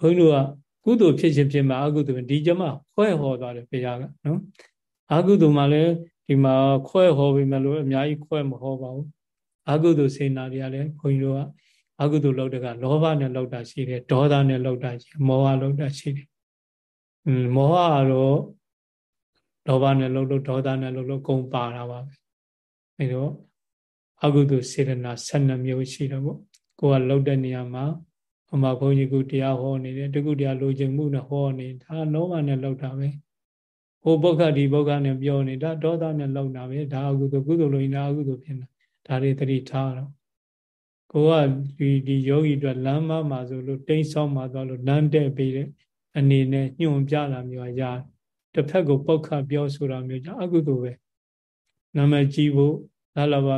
ဘုန်းကြီးတို့ကကုသိုလ်ဖြစ်ခြင်းဖြစ်မှာအာဟုတုဒီကြမှာခွဲဟောသွားတယ်ဘုရားကနော် အာဟုတုမှာလည်းဒီမှာခွဲဟောပြီးမလို့အများကြီးခွဲမဟောပါဘူးအာဟုတုစေနာတွေကလည်းဘုန်းကြီးတို့ကအာဟုတုလောက်တကလောဘနဲ့လောက်တာရှိတယ်ဒေါသနဲ့လောက်တာရှိမောဟလောက်တာရှိတယ်อืมမောဟကတော့လောဘနဲ့လောက်လို့ဒေါသနဲ့လောက်လို့ကုန်ပါတာပါပဲအဲတော့အကုသိုလ်စေတနာ12မျိုးရှိတော့ပေါ့ကိုကလောက်တဲ့နေရာမှာအမဘုန်းကြီးကတရားဟောနေတယ်တကုတရားလိုချင်မှုနဲ့ဟောနေဒါလောဘနဲ့လောက်တာပဲ ဟိုပုဂ္ဂဒီပုဂ္ဂနဲ့ပြောနေတာဒေါသနဲ့လောက်တာပဲဒါအကုသိုလ်ကုသိုလ်လိုရင်ဒါအကုသိုလ်ဖြစ်နေတာဒါတွေသတိထားတော့ကိုကဒီဒီယောဂီအတွက်လမ်းမမှာဆိုလို့တိမ့်ဆောက်မှာသွားလို့လမ်းတဲ့ပေးတဲ့အနေနဲ့ညွှန်ပြလာမျိုးအရာတစ်ဖက်ကိုပုတ်ခပြောဆိုတာမျိုးကြောင့်အကုသိုလ်ပဲနာမည်ကြီးဖို့ဒါလည်းပါ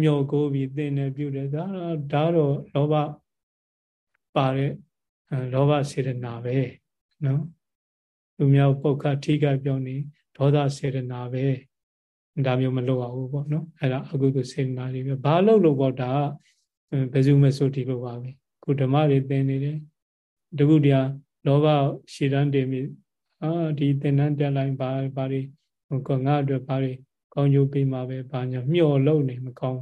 မျောကိုပြီးသင်တယ်ပြုတယ်ဒါတော့ဒါတော့လောဘပါတဲ့လောဘစေတနာပဲနော် လူမျိုးပုတ်ခထိခိုက်ပြောနေဒေါသစေတနာပဲဒါမျိုးမလုပ်အောင်ပေါ့နော်အဲ့ဒါအကုသိုလ်စေတနာတွေပဲဘာလို့လို့ပေါ့ဒါဘယ်သူမဆိုဒီလိုပါပဲခုဓမ္မတွေသင်နေတယ်တခုတည်းလောဘရှည်တန်းတင်ပြီးအာဒီသင်္นานတက်လိုက်ဘာဘာတွေဟိုငါအတွက်ဘာတွေကောင်းကျိုးပေးမှာပဲဘာညာမျှော်လို့နေမကောင်း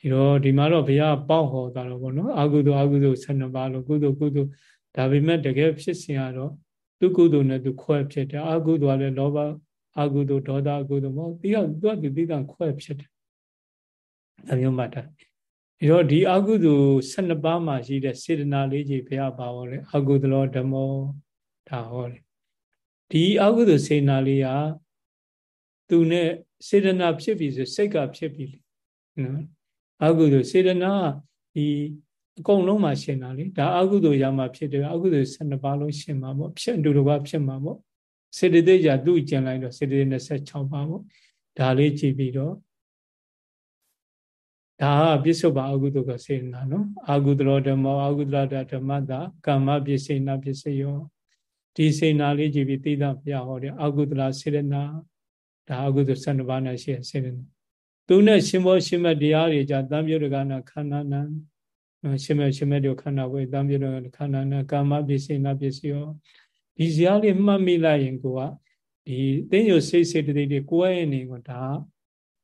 ဒီတော့ဒီမှာတော့ဘုရားပေါက်ဟောတာတော့ဗောနော်အာကုသိုလ်အာကုသိုလ်12ပါးလို့ကုသိုလ်ကုသိုလ်ဒါပေမဲ့တကယ်ဖြစ်စဉ်ကတော့ သူကုသိုလ်နဲ့သူခွဲဖြစ်တယ်အာကုသိုလ်ကလည်းလောဘအာကုသိုလ်ဒေါသအကုသိုလ်မဟုတ်ဒီကသူကသူသိတာခွဲဖြစ်တယ်အမျိုးမှတ်တာဒီတော့ဒီအာကုသိုလ်12ပါးမှာရှိတဲ့စေတနာလေးကြီးဘုရားပါဟောလေအာကုသိုလ်ဓမ္မောဒါဟောလေဒီအာကုသိုလ်စေနာလေးကသူနဲ့စေတနာဖြစ်ပြီဆိုစိတ်ကဖြစ်ပြီနော်အကုသိုလ်စေတနာဒီ အကုန်လုံးမှာရှင်တာလေဒါအကုသိုလ်ရမှာဖြစ်တယ်အကုသိုလ်12ပါးလုံးရှင်မှာပေါ့ဖြစ်တူတူပါဖြစ်မှာပေါ့စေတသိက်ကြသူ့ကျင်လိုက်တော့စေတသိက်26ပါးပေါ့ဒါလေးကြည့်ပြီးတော့ဒါကပြစ္ဆုတ်ပါအကုသိုလ်ကစေတနာနော်အကုသိုလ်ဓမ္မောအကုသိုလ်ဓမ္မတာကာမပစ္စေနာပစ္စယောဒီစေနာလေးကြည့်ပြီးသိတာဘုရားဟောတယ်အကုသလစေရနာဒါအကုသ12ပါးနဲ့ရှိစေရနာသူနဲ့ရှင်မောရှင်မတရားတွေじゃတံပြုတ်ကနာခန္ဓာနာ ရှင်မရှင်မတို့ခန္ဓာဝေတံပြုတ်ကခန္ဓာနာကာမပစ္စေနာပစ္စယောဒီဇာလေးမှတ်မိလိုက်ရင်ကိုကဒီသိညိုစိတ်စိတ်တိတ်တွေကိုယ်ရဲ့နေကဒါ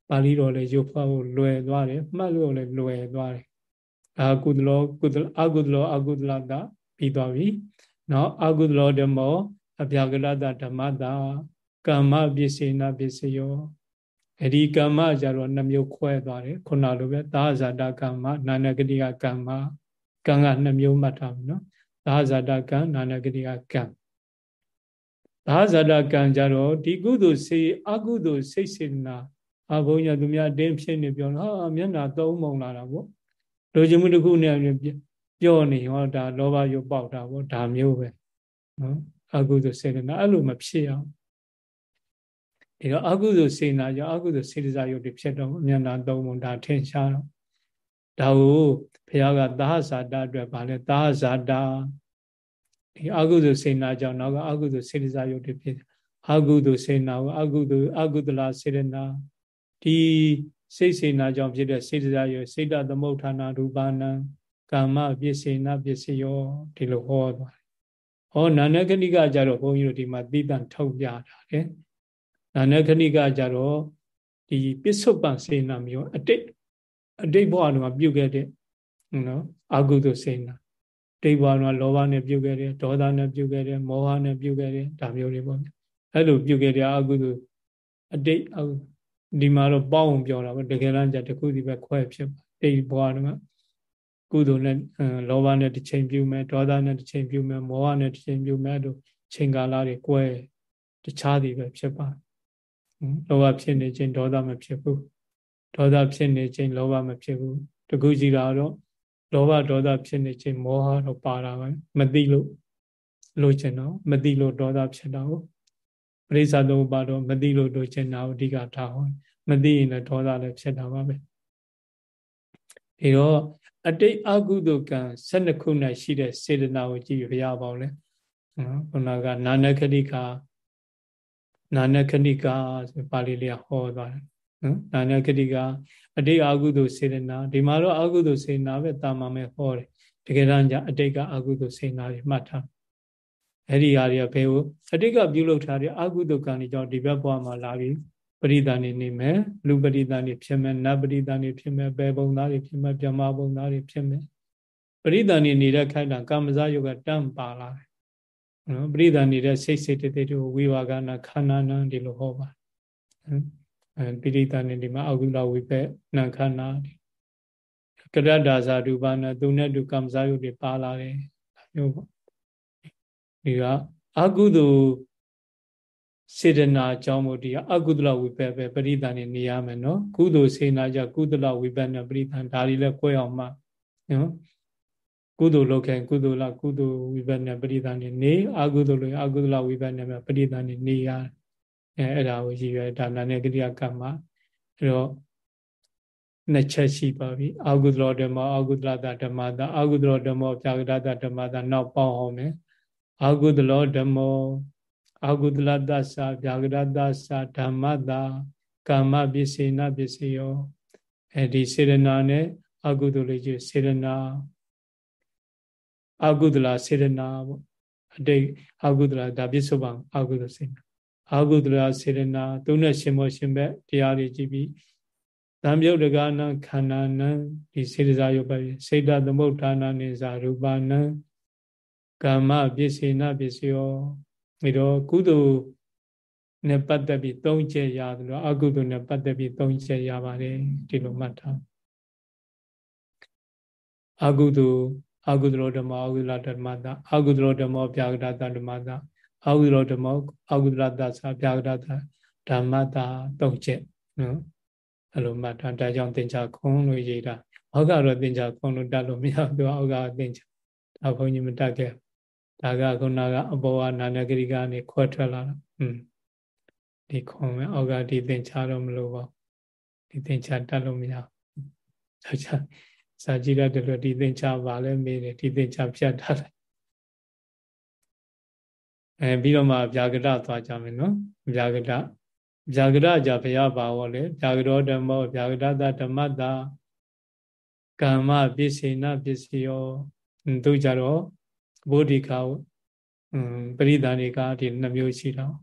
ပါဠိတော်လည်းရုပ်ဖောက်လွယ်သွားတယ်မှတ်လို့လည်းလွယ်သွားတယ်အာကုသလောကုသလအကုသလောအကုသလတာပြီးသွားပြီနော်အကုသလောဓမ္မောအပြာကရတဓမ္မတာကာမပစ္စေနာပစ္စယော အဲ့ဒီကာမကြတော့နှမျိုးခွဲသွားတယ်ခုနလိုပဲသာဇာတကာမနာနဂတိကကာမကံကနှမျိုးမှတ်ထားပြီနော်သာဇာတကံနာနဂတိကကံသာဇာတကံကြတော့ဒီကုသိုလ်စေအကုသိုလ်စိတ်စေနာအဘုံညာသူများတင်းဖြစ်နေပြောဟာမျက်နာသုံးမုံလာတာပေါ့လိုချင်မှုတစ်ခုနဲ့ပြောနေဟောဒါလောဘရုပ်ပေါက်တာပေါ့ဒါမျိုးပဲနော်အကုသိုလ်စေတနာအဲ့လိုမဖြစ်အောင် ဒီတော့အကုသိုလ်စေနာကြောင့်အကုသိုလ်စေတစာရုပ်တွေဖြစ်တော့မျက်နာသုံးပုံဒါထင်ရှားတော့ဒါကိုဘုရားကသာဟဇာတအတွက်ဗာလဲသာဟဇာတဒီအကုသိုလ်စေနာကြောင့်နောက်ကအကုသိုလ်စေတစာယုတ်တွေဖြစ်အကုသိုလ်စေနာကိုအကုသိုလ်အကုသလစေတနာဒီစိတ်စေနာကြောင့်ဖြစ်တဲ့စေတစာယုတ်စေတသမုဋ္ဌာနာရူပနာကာမပစ္စေနာပစ္စယောဒီလိုဟောသွားတယ်။ဟောနာနကဏိကကြတော့ဘုန်းကြီးတို့ဒီမှာသိတန်ထုတ်ပြတာလေ။ နာနကဏိကကြတော့ဒီပစ္စုပန်စေနာမျိုးအတိတ်အတိတ်ဘဝတုန်းကပြုတ်ခဲ့တဲ့နော်အာဟုတုစေနာတိတ်ဘဝတုန်းကလောဘနဲ့ပြုတ်ခဲ့တယ်ဒေါသနဲ့ပြုတ်ခဲ့တယ်မောဟနဲ့ပြုတ်ခဲ့တယ်ဒါမျိုးတွေပေါ့အဲ့လိုပြုတ်ခဲ့တဲ့အာဟုတုအတိတ်ဒီမှာတော့ပေါအောင်ပြောတာပေါ့တကယ်တမ်းကျတခုဒီပဲခွဲဖြစ်ပါတိတ်ဘဝတုန်းကကုသိုလ်နဲ့လောဘနဲ့တစ်ချိန်ပြုမယ်ဒေါသနဲ့တစ်ချိန်ပြုမယ်မောဟနဲ့တစ်ချိန်ပြုမယ်တို့ချိန်ကာလတွေကွဲတခြားတွေပဲဖြစ်ပါတယ် လောဘဖြစ်နေခြင်းဒေါသမဖြစ်ဘူးဒေါသဖြစ်နေခြင်းလောဘမဖြစ်ဘူးတခုကြည့်တာတော့လောဘဒေါသဖြစ်နေခြင်းမောဟတော့ပါတာပဲမသိလို့လို့ချင်တော့မသိလို့ဒေါသဖြစ်တာကိုပရိစ္ဆသုံးပါတော့မသိလို့လို့ချင်တာကိုအဓိကထားဟောမသိရင်လည်းဒေါသလည်းဖြစ်တာပါပဲဒီတော့အတိတ်အကုသိုလ်ကံ12ခု၌ရှိတဲ့စေတနာကိုကြည့်ရရပါဦးလေနော်ခုနကနာနခတိက နာနခတိကဆိုပါဠိလေးဟောသွားတယ်နော်နာနခတိကအတိတ်အကုသိုလ်စေတနာဒီမှာတော့အကုသိုလ်စေတနာပဲတာမမဲ့ဟောတယ်တကယ်တမ်းကျအတိတ်ကအကုသိုလ်စေတနာတွေမှတ်ထားအဲ့ဒီဟာတွေကဘယ်ကိုအတိတ်ကပြုလုပ်ထားတဲ့အကုသိုလ်ကံတွေကြောင့်ဒီဘက်ဘဝမှာလာပြီးပရိသန်နေနေမယ်လူပရိသန်နေဖြစ်မယ်နတ်ပရိသန်နေဖြစ်မယ်ဘယ်ပုံသားတွေဖြစ်မယ်ပြမပုံသားတွေဖြစ်မယ်ပရိသန်နေနေတဲ့ခိုက်တာကာမဇယုတ်ကတန့်ပါလာတယ် နော်ပရိသန်နေတဲ့စိတ်စိတ်တေတေတို့ဝိဝါကနာခန္ဓာနံဒီလိုဟောပါအဲပရိသန်နေဒီမှာအကုလဝိပက်နာခန္ဓာကရတ္တာဇာဒုပါဏသူနဲ့တူကာမဇယုတ်တွေပါလာတယ်မျိုးပေါ့ဒီကအကုသိုလ်စေတနာအကြောင်းမို့ဒီအကုသလဝိပက်ပဲပရိသန်နေနေရမယ်နော်ကုသိုလ်စေနာကြကုသလဝိပက်နဲ့ပရိသန်ဒါတွေလည်း꿰အောင်မှနော် ကုသိုလ်လုပ်ခဲ့ကုသိုလ်လကုသိုလ်ဝိပက်နဲ့ပရိသန်နေနေအကုသိုလ်လုပ်အကုသလဝိပက်နဲ့ပရိသန်နေနေရအဲအဲ့ဒါကိုရည်ရွယ်ဒါနာနဲ့ကရိယာကမ္မအဲ့တော့နှစ်ချက်ရှိပါပြီအာဟုသလောဓမ္မအာဟုသလတဓမ္မတာအာဟုသလောဓမ္မောပြာကရတဓမ္မတာနောက်ပေါင်းအောင်မယ်အာဟုသလောဓမ္မောအာဟုတလတ္တသဗျာဂရတ္တသဓမ္မတာကာမပစ္စေနပစ္စယောအဲဒီစေရနာနဲ့အာဟုတလေးကြီးစေရနာ အာဟုတလစေရနာပေါ့အတိတ်အာဟုတလဒါပစ္စုပန်အာဟုတစေနာအာဟုတလစေရနာသုံးနဲ့ရှင်မောရှင်ဘက်တရားတွေကြည့်ပြီးသံယုတ်တကနာခန္ဓာနံဒီစေတစာယုတ်ပဲစေတသမုဋ္ဌာနာနိစာရူပနံကာမပစ္စေနပစ္စယောအဲတော့ကုသိုလ်နဲ့ပတ်သက်ပြီးသုံးချက်ရတယ်လို့အကုသိုလ်နဲ့ပတ်သက်ပြီးသုံးချက်ရပါတယ်ဒီလိုမှတ်ထားအကုသိုလ် အကုသိုလ်ဓမ္မအကုသိုလ်ဓမ္မတာအကုသိုလ်ဓမ္မပြာကတဓမ္မတာအကုသိုလ်ဓမ္မအကုသိုလ်သစာပြာကတဓမ္မတာသုံးချက်နော်အဲ့လိုမှတ်ထားဒါကြောင့်သင်္ချာခွန်လို့ရေးတာအောက်ကတော့သင်္ချာခွန်လို့တတ်လို့မရဘူးအောက်ကသင်္ချာဒါဘုန်းကြီးမတတ်ခဲ့ဒါကခုနကအဘောကနာနဂရိကနေခွဲထွက်လာတာอืมဒီခွန်မဲ့အောက်ကဒီသင်္ချာတော့မလို့ပါဒီသင်္ချာတတ်လို့မရဘူးဒါချာ စာကြည့်ရတယ်လို့ဒီသင်္ချာပါလဲမေးတယ်ဒီသင်္ချာဖြတ်ထားတယ်အဲပြီးတော့မှဗျာဂရသွားကြမယ်နော်ဗျာဂရဗျာဂရကြဘုရားပါဟောလေဗျာဂရောဓမ္မောဗျာဂရတဓမ္မတာကာမပစ္စေနပစ္စယောသူကြတော့ဗုဒ္ဓိခာอืมပရိသန္တိကဒီနှမျိုးရှိတော့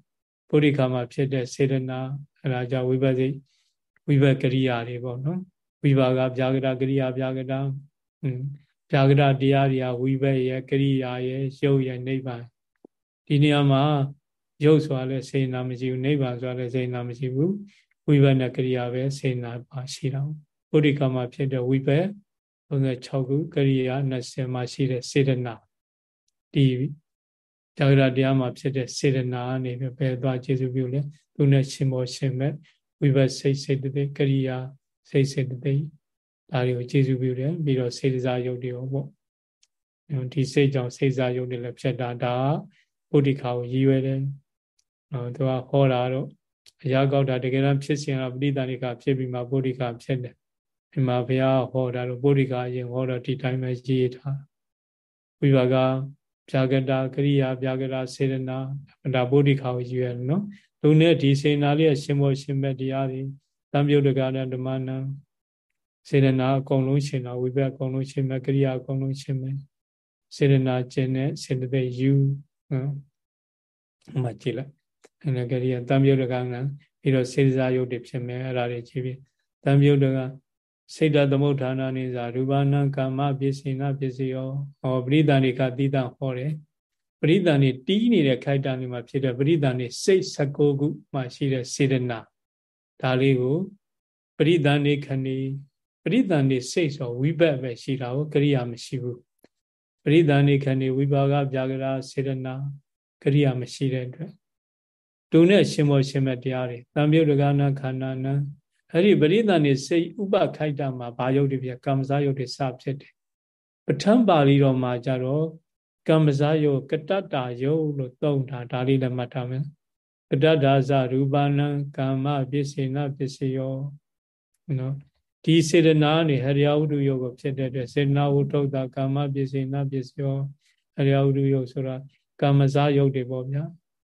ဗုဒ္ဓိခာမှာဖြစ်တဲ့စေတနာအဲဒါကြောင့်ဝိပဿိဝိပကရိယာတွေပေါ့နော် ဝိပါကဗျာကရကရိယာဗျာကရอืมဗျာကရတရားတွေကဝိဘက်ရဲ့ကရိယာရဲ့ရုပ်ရဲ့နိဗ္ဗာန်ဒီနေရာမှာရုပ်ဆိုတာလည်းစေနာမရှိဘူးနိဗ္ဗာန်ဆိုတာလည်းစေနာမရှိဘူးဝိဘက်နဲ့ကရိယာပဲစေနာပါရှိတော့ဗုဒ္ဓိကမှာဖြစ်တဲ့ဝိဘက်36ခုကရိယာ20မှာရှိတဲ့စေတနာဒီကြာရတရားမှာဖြစ်တဲ့စေတနာအနေနဲ့ပဲသွားကျေစုပြုလဲသူနဲ့ရှင်မောရှင်မဲ့ဝိဘတ်စိတ်စိတ်တေကရိယာ စိတ်စိတ်တေဒါတွေကိုကျေစုပြုတယ်ပြီးတော့စေတစာယုတ်တွေပေါ့ဒီစိတ်ကြောင့်စိတ်စာယုတ်တွေလည်းဖြစ်တာဒါပုဒ္ဓိခါကိုရည်ရွယ်တယ်နော်သူကဟောတာတော့အရာကောက်တာတကယ်တော့ဖြစ်စဉ်ကပဋိသန္ဓေကဖြစ်ပြီးမှပုဒ္ဓိခါဖြစ်တယ်ဒီမှာဘုရားဟောတာလို့ပုရိကအရင်ဟောတော့ဒီတိုင်းပဲရေးထားဝိပါကဗျာကတာကရိယာဗျာကတာစေရနာဒါပုရိခါကိုယူရနော်လူနဲ့ဒီစေနာလေးရှင်မောရှင်မဲ့တရားတွေ တံပြုတ်တကနာဓမ္မနံစေရနာအကုန်လုံးရှင်တာဝိပက်အကုန်လုံးရှင်မဲ့ကရိယာအကုန်လုံးရှင်မဲ့စေရနာကျင့်တဲ့စေတသိက်ယူနော်မှကြည့်လိုက်အဲ့ဒါကရိယာတံပြုတ်တကနာပြီးတော့စေစားယုတ်တွေဖြစ်မယ်အဲ့ဒါတွေကြည့်ပြီးတံပြုတ်တကစိတ်တသမုဋ္ဌာနာနိသာရူပနာကာမပစ္စေနာပစ္စယောဟောပရိသန္တိကတိတဟောတယ်ပရိသန္တိတီးနေတဲ့ခိုက်တန်ဒီမှာဖြစ်တဲ့ပရိသန္တိစိတ်16ခုမှရှိတဲ့စေတနာ ဒါလေးကိုပရိသန္တိခဏီပရိသန္တိစိတ်ဆိုဝိဘက်ပဲရှိတာကိုကရိယာမရှိဘူးပရိသန္တိခဏီဝိပါကပြာကရာစေတနာကရိယာမရှိတဲ့အတွက်တုံနဲ့ရှင်မောရှင်မဲ့တရားတွေတံပြုတ်တကနာခန္ဓာနာအဲ့ဒီပရိသန်နေစိတ်ဥပခိုက်တာမှာဘာယုတ်တွေပြကမ္မဇာယုတ်တွေစဖြစ်တယ်ပဋ္ဌာန်းပါဠိတော်မှာကြတော့ကမ္မဇာယုတ်ကတ္တတာယုတ်လို့သုံးတာဒါလေးလည်းမှတ်ထားမယ် ကတ္တဒါဇရူပနံကာမပစ္စေနပစ္စယောနော်ဒီစေတနာနေဟရိယဝတ္ထုယုတ်ကိုဖြစ်တဲ့အတွက်စေတနာဝတ္ထုတာကာမပစ္စေနပစ္စယောဟရိယဝတ္ထုယုတ်ဆိုတာကမ္မဇာယုတ်တွေပေါ့ဗျာ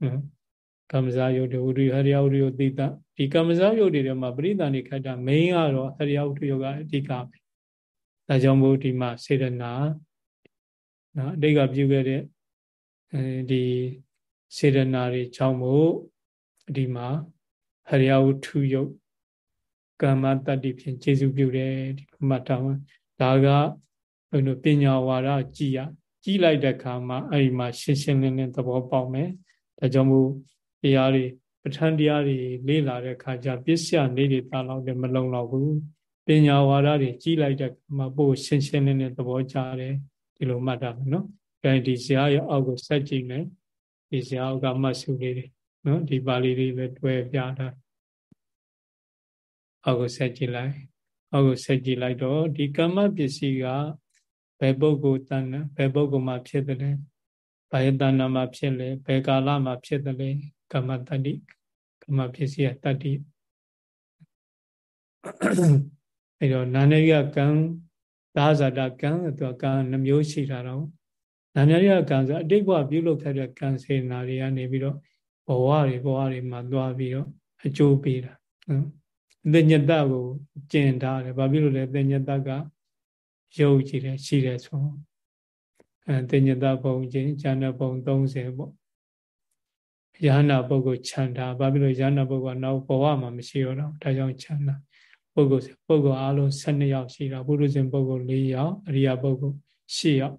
နော်ကမ္မဇာယုတ်တွေဝိရိဟရိယဝိရိယသိတဒီကမ္မဇာယုတ်တွေထဲမှာပရိသန္တိခတ်တာ main ကတော့ဟရိယဝိရိယကအဓိကပဲဒါကြောင့်မို့ဒီမှာစေတနာနော်အတိတ်ကပြုခဲ့တဲ့အဲဒီ စေတနာတွေကြောင့်မို့ဒီမှာဟရိယဝိထုယုတ်ကမ္မတတ္တိဖြင့်ခြေစုပြုတယ်ဒီမှတ်ထားမှာဒါကဘယ်လိုပညာဝါဒကြည်ရကြည်လိုက်တဲ့အခါမှာအဲ့ဒီမှာရှင်းရှင်းလင်းလင်းသဘောပေါက်မယ်ဒါကြောင့်မို့တရားတွေပဋ္ဌာန်းတရားတွေလေ့လာတဲ့အခါကျပစ္စယနေတွေတာလောက်တယ်မလုံလောက်ဘူးပညာဝါဒတွေကြီးလိုက်တဲ့မှာပို့ရှင်းရှင်းလင်းလင်းသဘောကျတယ်ဒီလိုမှတ်တာမယ်နော်။ဒါဒီဇာရဲ့အောက်ကိုဆက်ကြည့်မယ် ဒီဇာအောက်ကမှတ်စုလေးတွေနော်ဒီပါဠိလေးပဲတွဲပြတာအောက်ကိုဆက်ကြည့်လိုက်အောက်ကိုဆက်ကြည့်လိုက်တော့ဒီကမ္မပစ္စည်းကဘယ်ပုဂ္ဂိုလ်တဏ္ဍဘယ်ပုဂ္ဂိုလ်မှဖြစ်တယ်ဘာယတဏ္ဍမှာဖြစ်လဲဘယ်ကာလမှာဖြစ်တယ်လဲကမ္မတတ္တိကမ္မပစ္စည်းတတ္တိအဲတော့နာနေရကံသာဇာတကံသူကံနှမျိုးရှိတာတော့ နာနေရကံဆိုအတိတ်ဘဝပြုလုပ်ခဲ့တဲ့ကံစေနာတွေကနေပြီးတော့ဘဝတွေဘဝတွေမှာသွားပြီးတော့အကျိုးပေးတာနော်အတညတကိုကျင်ထားတယ်ဘာဖြစ်လို့လဲအတညတကယုတ်ကြည့်တယ်ရှိတယ်ဆိုအဲတညတဘုံချင်းဉာဏ်ဘုံ30ပေါ့ယဟနာပုဂ္ဂိုလ်ခြံတာဘာဖြစ်လို့ယဟနာပုဂ္ဂိုလ်ကနောက်ဘဝမှာမရှိတော့တော့ဒါကြောင့်ခြံတာပုဂ္ဂိုလ်ပုဂ္ဂိုလ်အားလုံး12ယောက်ရှိတာပုရုဇဉ်ပုဂ္ဂိုလ်4ယောက်အရိယာပုဂ္ဂိုလ်10ယောက်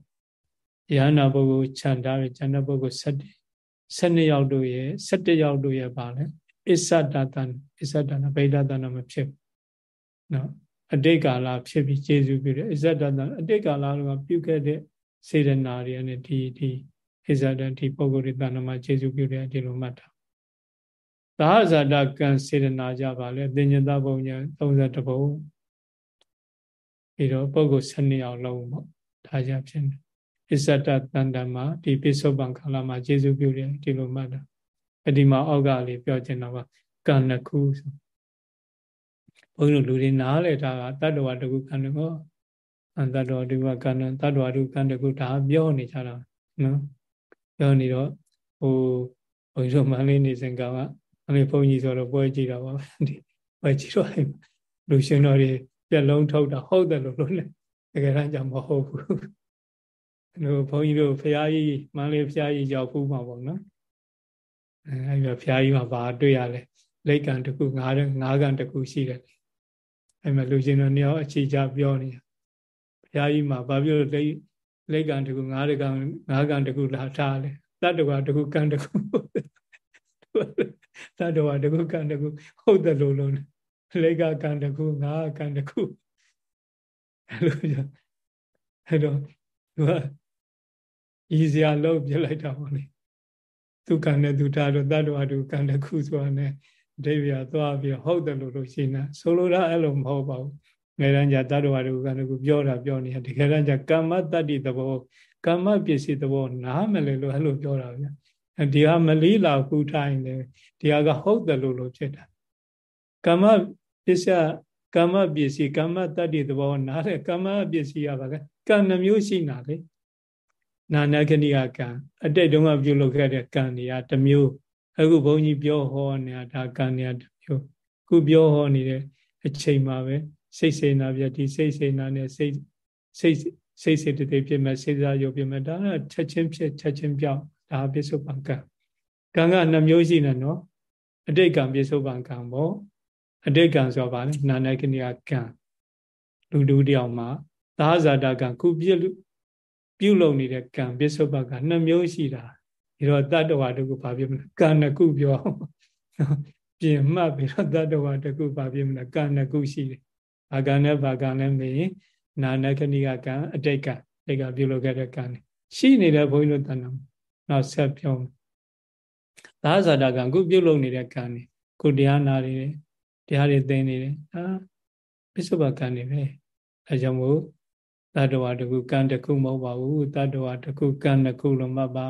ယဟနာပုဂ္ဂိုလ်ခြံတာပဲဉာဏပုဂ္ဂိုလ်7 12ယောက်တို့ရဲ့17ယောက်တို့ရဲ့ပါလဲအစ္ဆဒတန်အစ္ဆဒနာဗိဒတနာမဖြစ်နော်အတိတ်ကာလဖြစ်ပြီးကျေစုပြုတယ်အစ္ဆဒတန်အတိတ်ကာလကပြုခဲ့တဲ့စေရနာတွေနဲ့ဒီဒီဣဇာတဒီပုဂ္ဂိုလ်တွေတဏ္ဍမှာခြေစုပြုတယ်ဒီလိုမှတ်တာသာဇာတကံစေရနာကြပါလေသင်္ညတဘုံညာ32ဘုံပြီးတော့ပုဂ္ဂိုလ်12ယောက်လုံးပေါ့ဒါကြဖြစ် နေဣဇတတန်တမှာဒီပိဿုပံခါလာမှာခြေစုပြုတယ်ဒီလိုမှတ်တာအဒီမှာအောက်ကလေးပြောချင်တာပါကံနှစ်ခုဆိုဘုန်းကြီးတို့လူတွေနားလေတာကတတ္တဝတကုကံကောအတ္တဝတကုကံတတ္တဝတကုကံတကုဒါပြောနေကြတာနော်ပြောနေတော့ဟိုဘုန်းကြီးတို့မန္တလေးနေစဉ်ကောင်ကအမေဘုန်းကြီးဆိုတော့ပွဲကြည့်တာပါဒီပွဲကြည့်တော့လူရှင်တော်တွေပြက်လုံးထုတ်တာဟုတ်တယ်လို့လို့လေတကယ်တမ်းကြမဟုတ်ဘူး အဲ့လိုဘုန်းကြီးတို့ဖရာကြီးမန္တလေးဖရာကြီးရောက်ဖူးမှာပေါ့နော်အဲအဲ့ဒီဖရာကြီးမှာဘာတွေ့ရလဲလိတ်ကန်တစ်ခုငါးငါးကန်တစ်ခုရှိတယ်အဲ့မှာလူရှင်တော်နှစ်ယောက်အခြေချပြောနေတာဖရာကြီးမှာဘာပြောလို့လိတ်လိကံတကူငါးတကောင်ငါးကံတကူလာထားလေတတ္တဝါတကူကံတကူတတ္တဝါတကူကံတကူဟုတ်တယ်လို့လုံးလိကကံတကူငါးကံတကူအဲ့လိုကြောအဲ့တော့သူက ဤစရာလုံးပြလိုက်တာပေါ့လေသူကံနဲ့သူထားတော့တတ္တဝါတကူကံတကူဆိုတာနဲ့အဓိပ္ပာယ်သွားပြီးဟုတ်တယ်လို့လို့ရှင်းတာဆိုလိုတာအဲ့လိုမဟုတ်ပါဘူးငယ်တန်းကျတတ္တဝါတို့ကလည်းပြောတာပြောနေတာတကယ်တမ်းကျကမ္မတတ္တိသဘောကမ္မပစ္စည်းသဘောနားမလဲလို့အဲ့လိုပြောတာဗျဒီဟာမလေးလာခုထိုင်တယ်ဒီဟာကဟုတ်တယ်လို့လို့ဖြစ်တာကမ္မပစ္စယကာမပစ္စည်းကာမတတ္တိသဘောနားတဲ့ကာမပစ္စည်းရပါလေကံနှမျိုးရှိနာလေ နာနကနိယကံအတိတ်တုန်းကပြုလုပ်ခဲ့တဲ့ကံတွေကတစ်မျိုးအခုဘုန်းကြီးပြောဟောနေတာဒါကံတွေကတစ်မျိုးခုပြောဟောနေတဲ့အချိန်မှာပဲစိတ်စေနာပြဒီစိတ်စေနာနဲ့စိတ်စိတ်စိတ်စေတသိက်ဖြစ်မဲ့စိတ်စားရုပ်ဖြစ်မဲ့ဒါကချက်ချင်းဖြစ်ချက်ချင်းပြောင်းဒါပစ္စုပန်ကံကံကနှမျိုးရှိနေနော်အတိတ်ကံပစ္စုပန်ကံပေါ့အတိတ်ကံဆိုပါလေနာနကနိယကံလူတူတယောက်မှာသာဇာတကံခုပြည့် ပြုလုပ်နေတဲ့ကံပစ္စုပန်ကနှမျိုးရှိတာဒီတော့တတ္တဝါတခုဘာဖြစ်မလဲကံနှစ်ခုပြောပြင်မှတ်ပြီးတော့တတ္တဝါတခုဘာဖြစ်မလဲကံနှစ်ခုရှိတယ်ဘာကံနဲ့ဘာကံလဲမေးရင်နာနကနိကကံအတိတ်ကတိတ်ကပြုလုပ်ခဲ့တဲ့ကံရှိနေတဲ့ဘုန်းကြီးတို့တဏ္ဍာနောက်ဆက်ပြောင်းသာဇာတကံခုပြုလုပ်နေတဲ့ကံနေခုတရားနာနေတယ်တရားတွေသင်နေတယ်အာပစ္စုပန်ကံနေပဲအဲကြောင့်မို့ တတ္တဝါတခုကံတစ်ခုမဟုတ်ပါဘူးတတ္တဝါတစ်ခုကံတစ်ခုလုံးမှပါ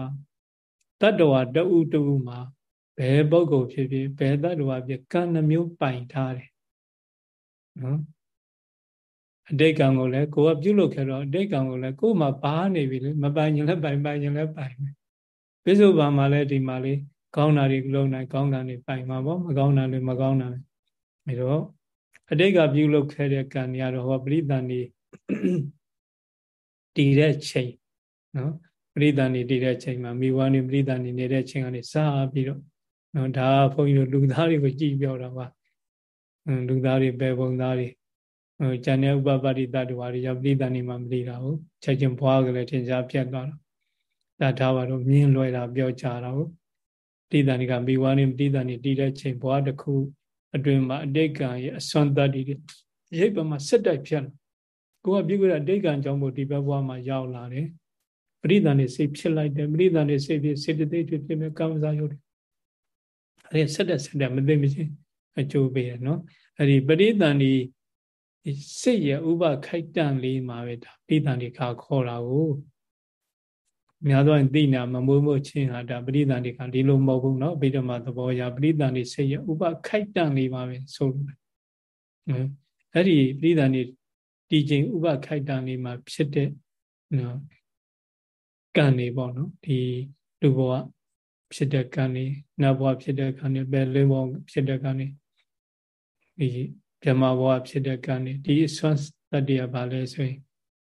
တတ္တဝါတဦးတဦးမှာဘယ်ပုဂ္ဂိုလ်ဖြစ်ဖြစ်ဘယ်တတ္တဝါဖြစ်ကံနှမျိုးပိုင်ထားတယ်နော်အတိတ်ကံကိုလည်းကိုကပြုလုပ်ခဲ့တော့အတိတ်ကံကိုလည်းကို့မှာပါနေပြီလေမပိုင်ရင်လည်းပိုင်ပိုင်ရင်လည်းပိုင်မယ်ပိစုပါမှာလည်းဒီမှာလေးကောင်းတာတွေလုံးနိုင်ကောင်းတာတွေပိုင်မှာပေါ့မကောင်းတာတွေမကောင်းတာတွေအဲတော့အတိတ်ကပြုလုပ်ခဲ့တဲ့ကံတွေကတော့ဟောပရိသန်နေ တည်တဲ့ချိန်နော်ပရိသန်နေတည်တဲ့ချိန်မှာမိဘနေပရိသန်နေနေတဲ့ချိန်ကနေစပြီးတော့နော်ဒါဘုန်းကြီးတို့လူသားတွေကိုကြည်ပြောတာပါလူသားတွေပဲပုံသားတွေဟိုကျန်တဲ့ဥပပါတိတ္တဝါတွေရောက်ပရိသန်နေမှာမတည်တာဟုတ်ချက်ချင်းဘွားကလေးထင်ရှားပြတ်သွားတော့ဒါထားပါတော့မြင်လွယ်တာပြောကြတာဟုတ်ပရိသန်တွေကမိဘနေပရိသန်နေတည်တဲ့ချိန်ဘွားတစ်ခုအတွင်မှာအတိတ်ကံရဲ့အစွမ်းတတ္တိတွေရိပ်ပမှာစက်တိုက်ဖြတ်လာ ကိုကပြည့်ဝတဲ့ဒိဋ္ဌကံကြောင့်မို့ဒီဘက်ဘဝမှာရောက်လာတယ်ပရိသန်နေစိတ်ဖြစ်လိုက်တယ်ပရိသန်နေစိတ်ဖြစ်စေတသိက်ဖြစ်ဖြစ်မဲ့ကံစားရုပ်တွေအဲ့ဒီဆက်တဲ့ဆက်တဲ့မသိမချင်းအကျိုးပေးရနော်အဲ့ဒီပရိသန်ဒီစိတ်ရဥပခိုက်တန့်လေးမှာပဲဒါပရိသန်ဒီခါခေါ်တာကိုများသောရင်သိနာမမွေးမို့ချင်းဟာဒါပရိသန်ဒီခါဒီလိုမဟုတ်ဘူးနော်ဗိဓမာသဘောရာပရိသန်ဒီစိတ်ရဥပခိုက်တန့်လေးမှာပဲဆိုလို့အဲ့ဒီပရိသန်ဒီ ဒီချိန်ဥပခိုက်တန့်လေးမှာဖြစ်တဲ့နော်ကံနေပေါ့နော်ဒီလူဘဝဖြစ်တဲ့ကံနေနတ်ဘဝဖြစ်တဲ့ကံနေပဲလေဘဝဖြစ်တဲ့ကံနေဒီဗြဟ္မာဘဝဖြစ်တဲ့ကံနေဒီဆွမ်းတတ္တရာဘာလဲဆိုရင်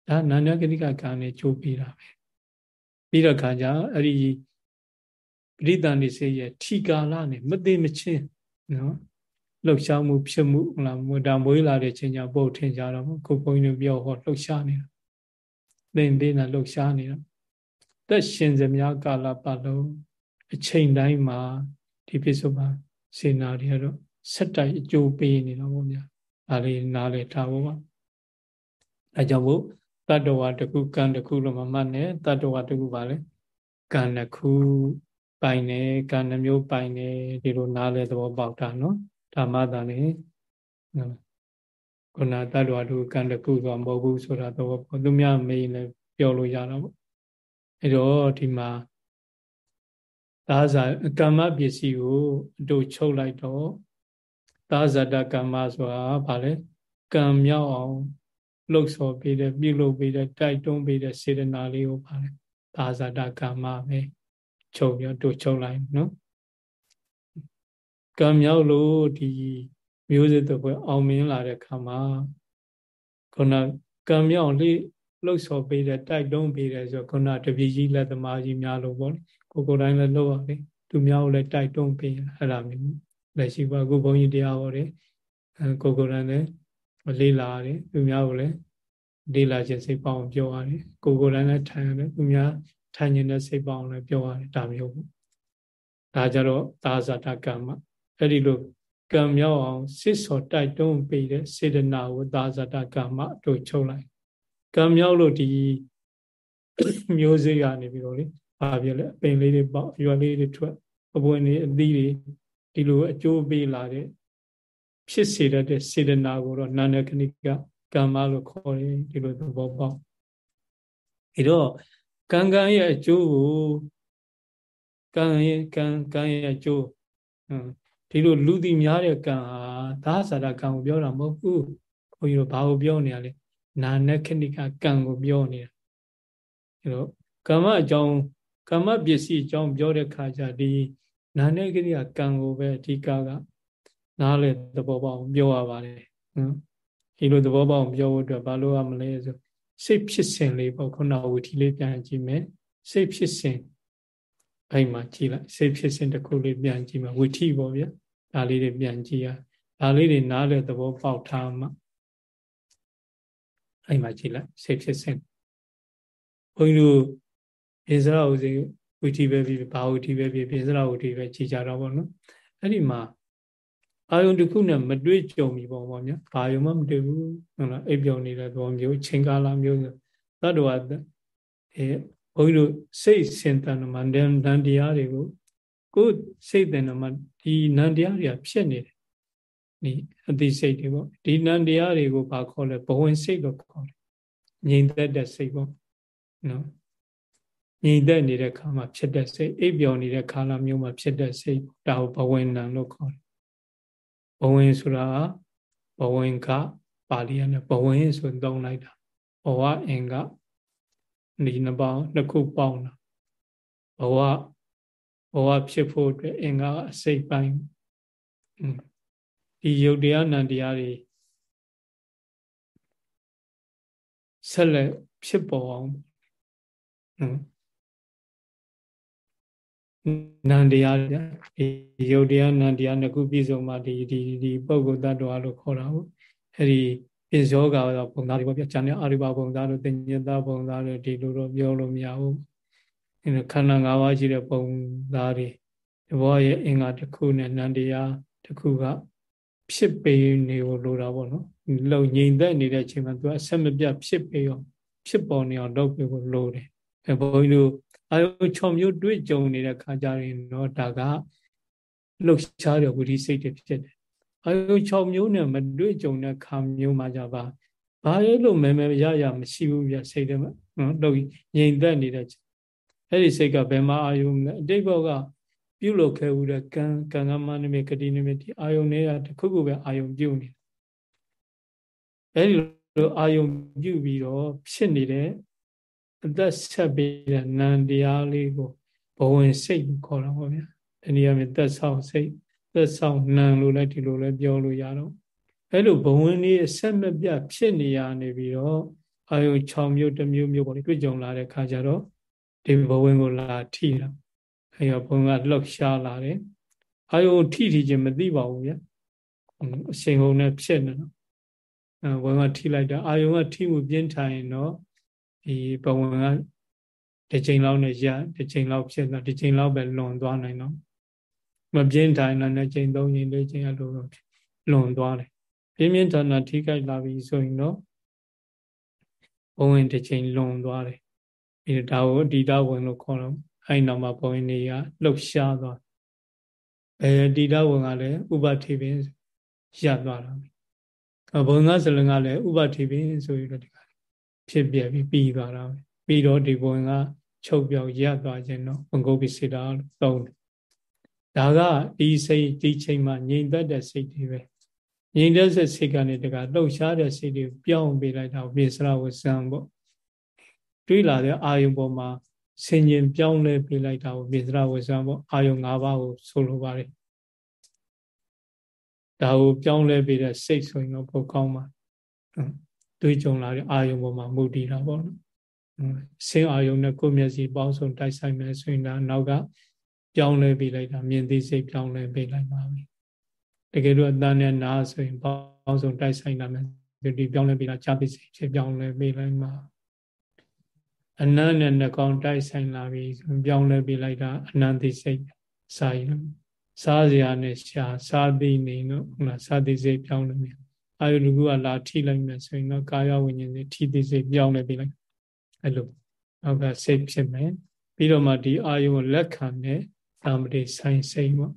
ဒါနာနဂတိကကံနေကြိုးပြီးတာပဲပြီးတော့ခါကျအဲ့ဒီပရိသန်နေစေရဲ့ထီကာလနဲ့မသိမချင်းနော် လှုပ်ရှားမှုဖြစ်မှုဟုတ်လားမွတာမွေးလာတဲ့ချိန်ကျပုတ်ထင်ကြတော့ခုဘုန်းကြီးတို့ပြောဟောလှုပ်ရှားနေတာသင်ပေးတာလှုပ်ရှားနေတာသက်ရှင်စမြကာလပတ်လုံးအချိန်တိုင်းမှာဒီပြစ္ဆုတ်ပါစေနာတွေကတော့ဆက်တိုက်အကျိုးပေးနေတော့ဗောဗျာဒါလေးနားလေထားဖို့ပါအဲကြောင့်မို့တတ္တဝါတစ်ခုကံတစ်ခုလို့မမှတ်နဲ့တတ္တဝါတစ်ခုပါလေကံတစ်ခုပိုင်တယ်ကံနှမျိုးပိုင်တယ်ဒီလိုနားလဲသဘောပေါက်တာနော် ဓမ္မသာလေခုနတတ္တဝါတစ်ခုကံတစ်ခုဆိုမဟုတ်ဘူးဆိုတာသဘောပေါက်သူများမေးလည်းပြောလို့ရတော့ဗောအဲတော့ဒီမှာသာဇာကမ္မပစ္စည်းကိုအတူချုပ်လိုက်တော့သာဇတကမ္မဆိုတာဗာလဲကံမြောက်အောင်လှုပ်ဆော်ပေးတဲ့ပြုလုပ်ပေးတဲ့တိုက်တွန်းပေးတဲ့စေတနာလေးကိုပါလေသာဇတကမ္မပဲချုပ်ပြီးတို့ချုပ်လိုက်နော် ကံမြောက်လို့ဒီမျိုးစစ်တစ်ပွဲအောင်မြင်လာတဲ့ခါမှာခုနကံမြောက်လေးလှုပ်ဆော်ပေးတဲ့တိုက်တွန်းပေးတယ်ဆိုခုနတပည့်ကြီးလက်သမားကြီးများလို့ပေါ့ကိုကိုတိုင်းလည်းလှုပ်ရလေသူများကိုလည်းတိုက်တွန်းပေးအဲ့ဒါမျိုးလက်ရှိပါအခုဘုန်းကြီးတရားဟောတယ်ကိုကိုတိုင်းလည်းလေးလာတယ်သူများကိုလည်းလေးလာခြင်းစိတ်ပေါအောင်ပြောရတယ်ကိုကိုတိုင်းလည်းထိုင်ရတယ်သူများထိုင်နေတဲ့စိတ်ပေါအောင်လည်းပြောရတယ်ဒါမျိုးပေါ့ဒါကြတော့သာဇာတကမ္မ အဲ့ဒီလိုကံမြောက်အောင်စစ်စော်တိုက်တွန်းပေးတဲ့စေတနာကိုသာဇာတကမ္မတို့ချုပ်လိုက်ကံမြောက်လို့ဒီမျိုးစေ့ကနေပြီးတော့လေဘာဖြစ်လဲအပင်လေးတွေပေါက်ရွက်လေးတွေထွက်အပွင့်လေးအသီးတွေဒီလိုအကျိုးပေးလာတဲ့ဖြစ်စေတတ်တဲ့စေတနာကိုတော့နာနခဏိကကမ္မလို့ခေါ်တယ်ဒီလိုသဘောပေါက်အဲတော့ကံကံရဲ့အကျိုးကိုကံရဲ့ကံကံရဲ့အကျိုး ဒီလိုလူသိများတဲ့ကံဟာသာသရကံကိုပြောတာမဟုတ်ဘူးဘုန်းကြီးတို့ဘာကိုပြောနေရလဲနာနခဏိကကံကိုပြောနေတာအဲတော့ကမ္မအကြောင်းကမ္မပစ္စည်းအကြောင်းပြောတဲ့ခါကျဒီနာနခဏိကကံကိုပဲအဓိကကနားလေသဘောပေါက်ပြောရပါတယ်နော်ဒီလိုသဘောပေါက်ပြောဖို့အတွက်ဘာလို့ရမလဲဆိုစိတ်ဖြစ်စဉ်လေးပေါ့ခုနဝီထီလေးပြန်ကြည့်မယ်စိတ်ဖြစ်စဉ်အဲ့မှာကြည့်လိုက်စိတ်ဖြစ်စဉ်တစ်ခုလေးပြန်ကြည့်မှာဝီထီပေါ့ဗျာ ဒါလေးတွေပြန်ကြည့်ရဒါလေးတွေနားလေသဘောပေါက်ထားမှအဲ့မှာကြည့်လိုက်စိတ်ဖြစ်စဉ်ဘုန်းကြီးတို့ပိစရဥစဉ်ဝီထီပဲပြီးဘာဝီထီပဲပြီးပိစရဝီထီပဲကြည်ကြတော့ဗောနော်အဲ့ဒီမှာအာယုန်တစ်ခုနဲ့မတွေ့ကြုံပြီပေါ့ဗောဗျာဘာယုံမှမတွေ့ဘူးဟုတ်လားအိပ်ပျော်နေတဲ့သဘောမျိုးချင်းကာလာမျိုးဆိုသတ္တဝါအဲဘုန်းကြီးတို့စိတ်စင်တန်မှန်တန်တရားတွေကို ကိုယ်စိတ်တဲ့မှာဒီနံတရားတွေကဖြစ်နေတယ်ဒီအသိစိတ်တွေပေါ့ဒီနံတရားတွေကိုဘာခေါ်လဲဘဝင်စိတ်လို့ခေါ်တယ်ငြိမ်သက်တဲ့စိတ်ပေါ့နော်ငြိမ်သက်နေတဲ့ခါမှာဖြစ်တဲ့စိတ်အိပ်ပျော်နေတဲ့ခါလာမျိုးမှာဖြစ်တဲ့စိတ်ဒါကိုဘဝင်နံလို့ခေါ်တယ်ဘဝင်ဆိုတာဘဝင်ကပါဠိရနဲ့ဘဝင်ဆိုသုံးလိုက်တာဘဝအင်္ဂဒီနှစ်ပေါင်းနှစ်ခုပေါင်းတာဘဝ ဘဝဖြစ်ဖို့အတွက်အင်္ဂါအစိတ်ပိုင်းဒီယုတ်တရားနံတရားတွေဆက်လက်ဖြစ်ပေါ်အောင်နန္တရားဒီယုတ်တရားနန္တရားနှစ်ခုပြည့်စုံမှဒီဒီဒီပုဂ္ဂိုလ်တ attva လို့ခေါ်တာဟုတ်အဲဒီပစ္စယောဂါပုံသားတွေပေါ့ဗျာဉာဏ်နဲ့အာရိဘပုံသားတို့တင်ညတပုံသားတို့ဒီလိုတော့ပြောလို့မရဘူး အဲခန္ဓာ၅ပါးရှိတဲ့ပုံသားတွေဒီဘောရဲ့အင်္ဂါတစ်ခုနဲ့နန္တရားတစ်ခုကဖြစ်ပေနေကိုလိုတာပေါ့နော်လုံငြိမ်သက်နေတဲ့အချိန်မှာသူကအဆက်မပြတ်ဖြစ်ပေရောဖြစ်ပေါ်နေအောင်လုပ်ပေးဖို့လိုတယ်အဲဘုန်းကြီးတို့အာယု6မျိုးတွေ့ကြုံနေတဲ့ခါကြရင်တော့ဒါကလှုပ်ရှားတဲ့ဝိရိစိတ်တွေဖြစ်တယ်အာယု6မျိုးနဲ့မတွေ့ကြုံတဲ့ခါမျိုးမှာကြပါဘာလို့မဲမဲရရမရှိဘူးပြစိတ်တွေနော်လှုပ်ငြိမ်သက်နေတဲ့ အဲ့ဒီစိတ်ကဘယ်မှာအာယုလဲအတိတ်ဘောကပြုလုပ်ခဲ့ဦးတဲ့ကံကံကမနမိတ်ကတိနမိတ်ဒီအာယုတွေကတခုခုပဲအာယုပြုနေအဲ့ဒီလိုအာယုပြုပြီးတော့ဖြစ်နေတဲ့အသက်ဆက်ပြီးတဲ့နံတရားလေးကိုဘဝင်စိတ်ခေါ်တာပေါ့ဗျာဒီနေရာမှာသက်ဆောင်စိတ်သက်ဆောင်နံလို့လည်းဒီလိုလည်းပြောလို့ရတော့အဲ့လိုဘဝင်လေးအဆက်မပြတ်ဖြစ်နေရနေပြီးတော့အာယု6မျိုးတစ်မျိုးမျိုးပေါ့လေတွေ့ကြုံလာတဲ့ခါကျတော့ ဒီဘဝင်ကိုလာထိတာအဲရဘုံကလှောက်ရှားလာတယ်အာယုထိထိချင်းမသိပါဘူးဗျအရှင်ဟုံနဲ့ဖြစ်နေတော့အဲဘုံကထိလိုက်တာအာယုကထိမှုပြင်းထန်ရင်တော့ဒီဘဝင်ကတစ်ချိန်လောက်နဲ့ရတစ်ချိန်လောက်ဖြစ်တာတစ်ချိန်လောက်ပဲလွန်သွားနိုင်တော့မပြင်းထန်တဲ့နှစ်ချိန်သုံးချိန်လေးချိန်အလိုတော့လွန်သွားတယ်ပြင်းပြင်းထန်ထန်ထိခိုက်လာပြီဆိုရင်တော့ဘဝင်တစ်ချိန်လွန်သွားတယ် ဒီဒါကိုအတ္တဝင်လို့ခေါ်တော့အဲ့နောက်မှာဘဝင်တွေကလှုပ်ရှားသွားအဲတိတဝင်ကလည်းဥပတိပင်ရပ်သွားတာဘုံကစလင်ကလည်းဥပတိပင်ဆိုပြီးတော့ဒီကဖြစ်ပြပြီးပြီးသွားတာပြီးတော့ဒီဘဝင်ကချုပ်ပြောက်ရပ်သွားခြင်းတော့ဘုံကုတ်ပိစေတာသုံးတယ်ဒါကဒီစိတ်ဒီချိန်မှာငြိမ်သက်တဲ့စိတ်တွေပဲငြိမ်သက်တဲ့စိတ်ကနေတကလှုပ်ရှားတဲ့စိတ်တွေပြောင်းပေးလိုက်တာပိစရဝဇံပေါ့ တွေးလာတဲ့အာယုံပေါ်မှာဆင်ញင်ပြောင်းလဲပေးလိုက်တာကိုပိစရဝဇံပေါ့အာယုံ၅ပါးကိုဆိုလိုပါတယ်ဒါကိုပြောင်းလဲပေးတဲ့စိတ်ဆိုရင်တော့ပိုကောင်းပါတွေးကြုံလာတဲ့အာယုံပေါ်မှာမူတည်တာပေါ့နော်ဆင်းအာယုံနဲ့ကိုယ်မျက်စိပေါင်းစုံတိုက်ဆိုင်မယ်ဆိုရင်ဒါနောက်ကပြောင်းလဲပေးလိုက်တာမြင်သိစိတ်ပြောင်းလဲပေးလိုက်ပါပြီတကယ်လို့အတန်းနဲ့နားဆိုရင်ပေါင်းစုံတိုက်ဆိုင်လာမယ်ဒီပြောင်းလဲပေးတာကြာသိစိတ်ဖြစ်ပြောင်းလဲပေးလိုက်မှာ အနန္တနဲ့နှကောင်တိုက်ဆိုင်လာပြီဆိုပြောင်းလဲပေးလိုက်တာအနန္တိစိတ်စာရင်စားစရာနဲ့ရှာစားသိနေတော့ဟုတ်လားစားသိစိတ်ပြောင်းလဲမြင်အာယုလူကလာထိလိုက်မယ်ဆိုရင်တော့ကာယဝိညာဉ်နဲ့ထိသိစိတ်ပြောင်းလဲပေးလိုက်အဲ့လိုနောက်ကစိတ်ဖြစ်မယ်ပြီးတော့မှဒီအာယုကိုလက်ခံတဲ့တာမတိဆိုင်စိတ်ပေါ့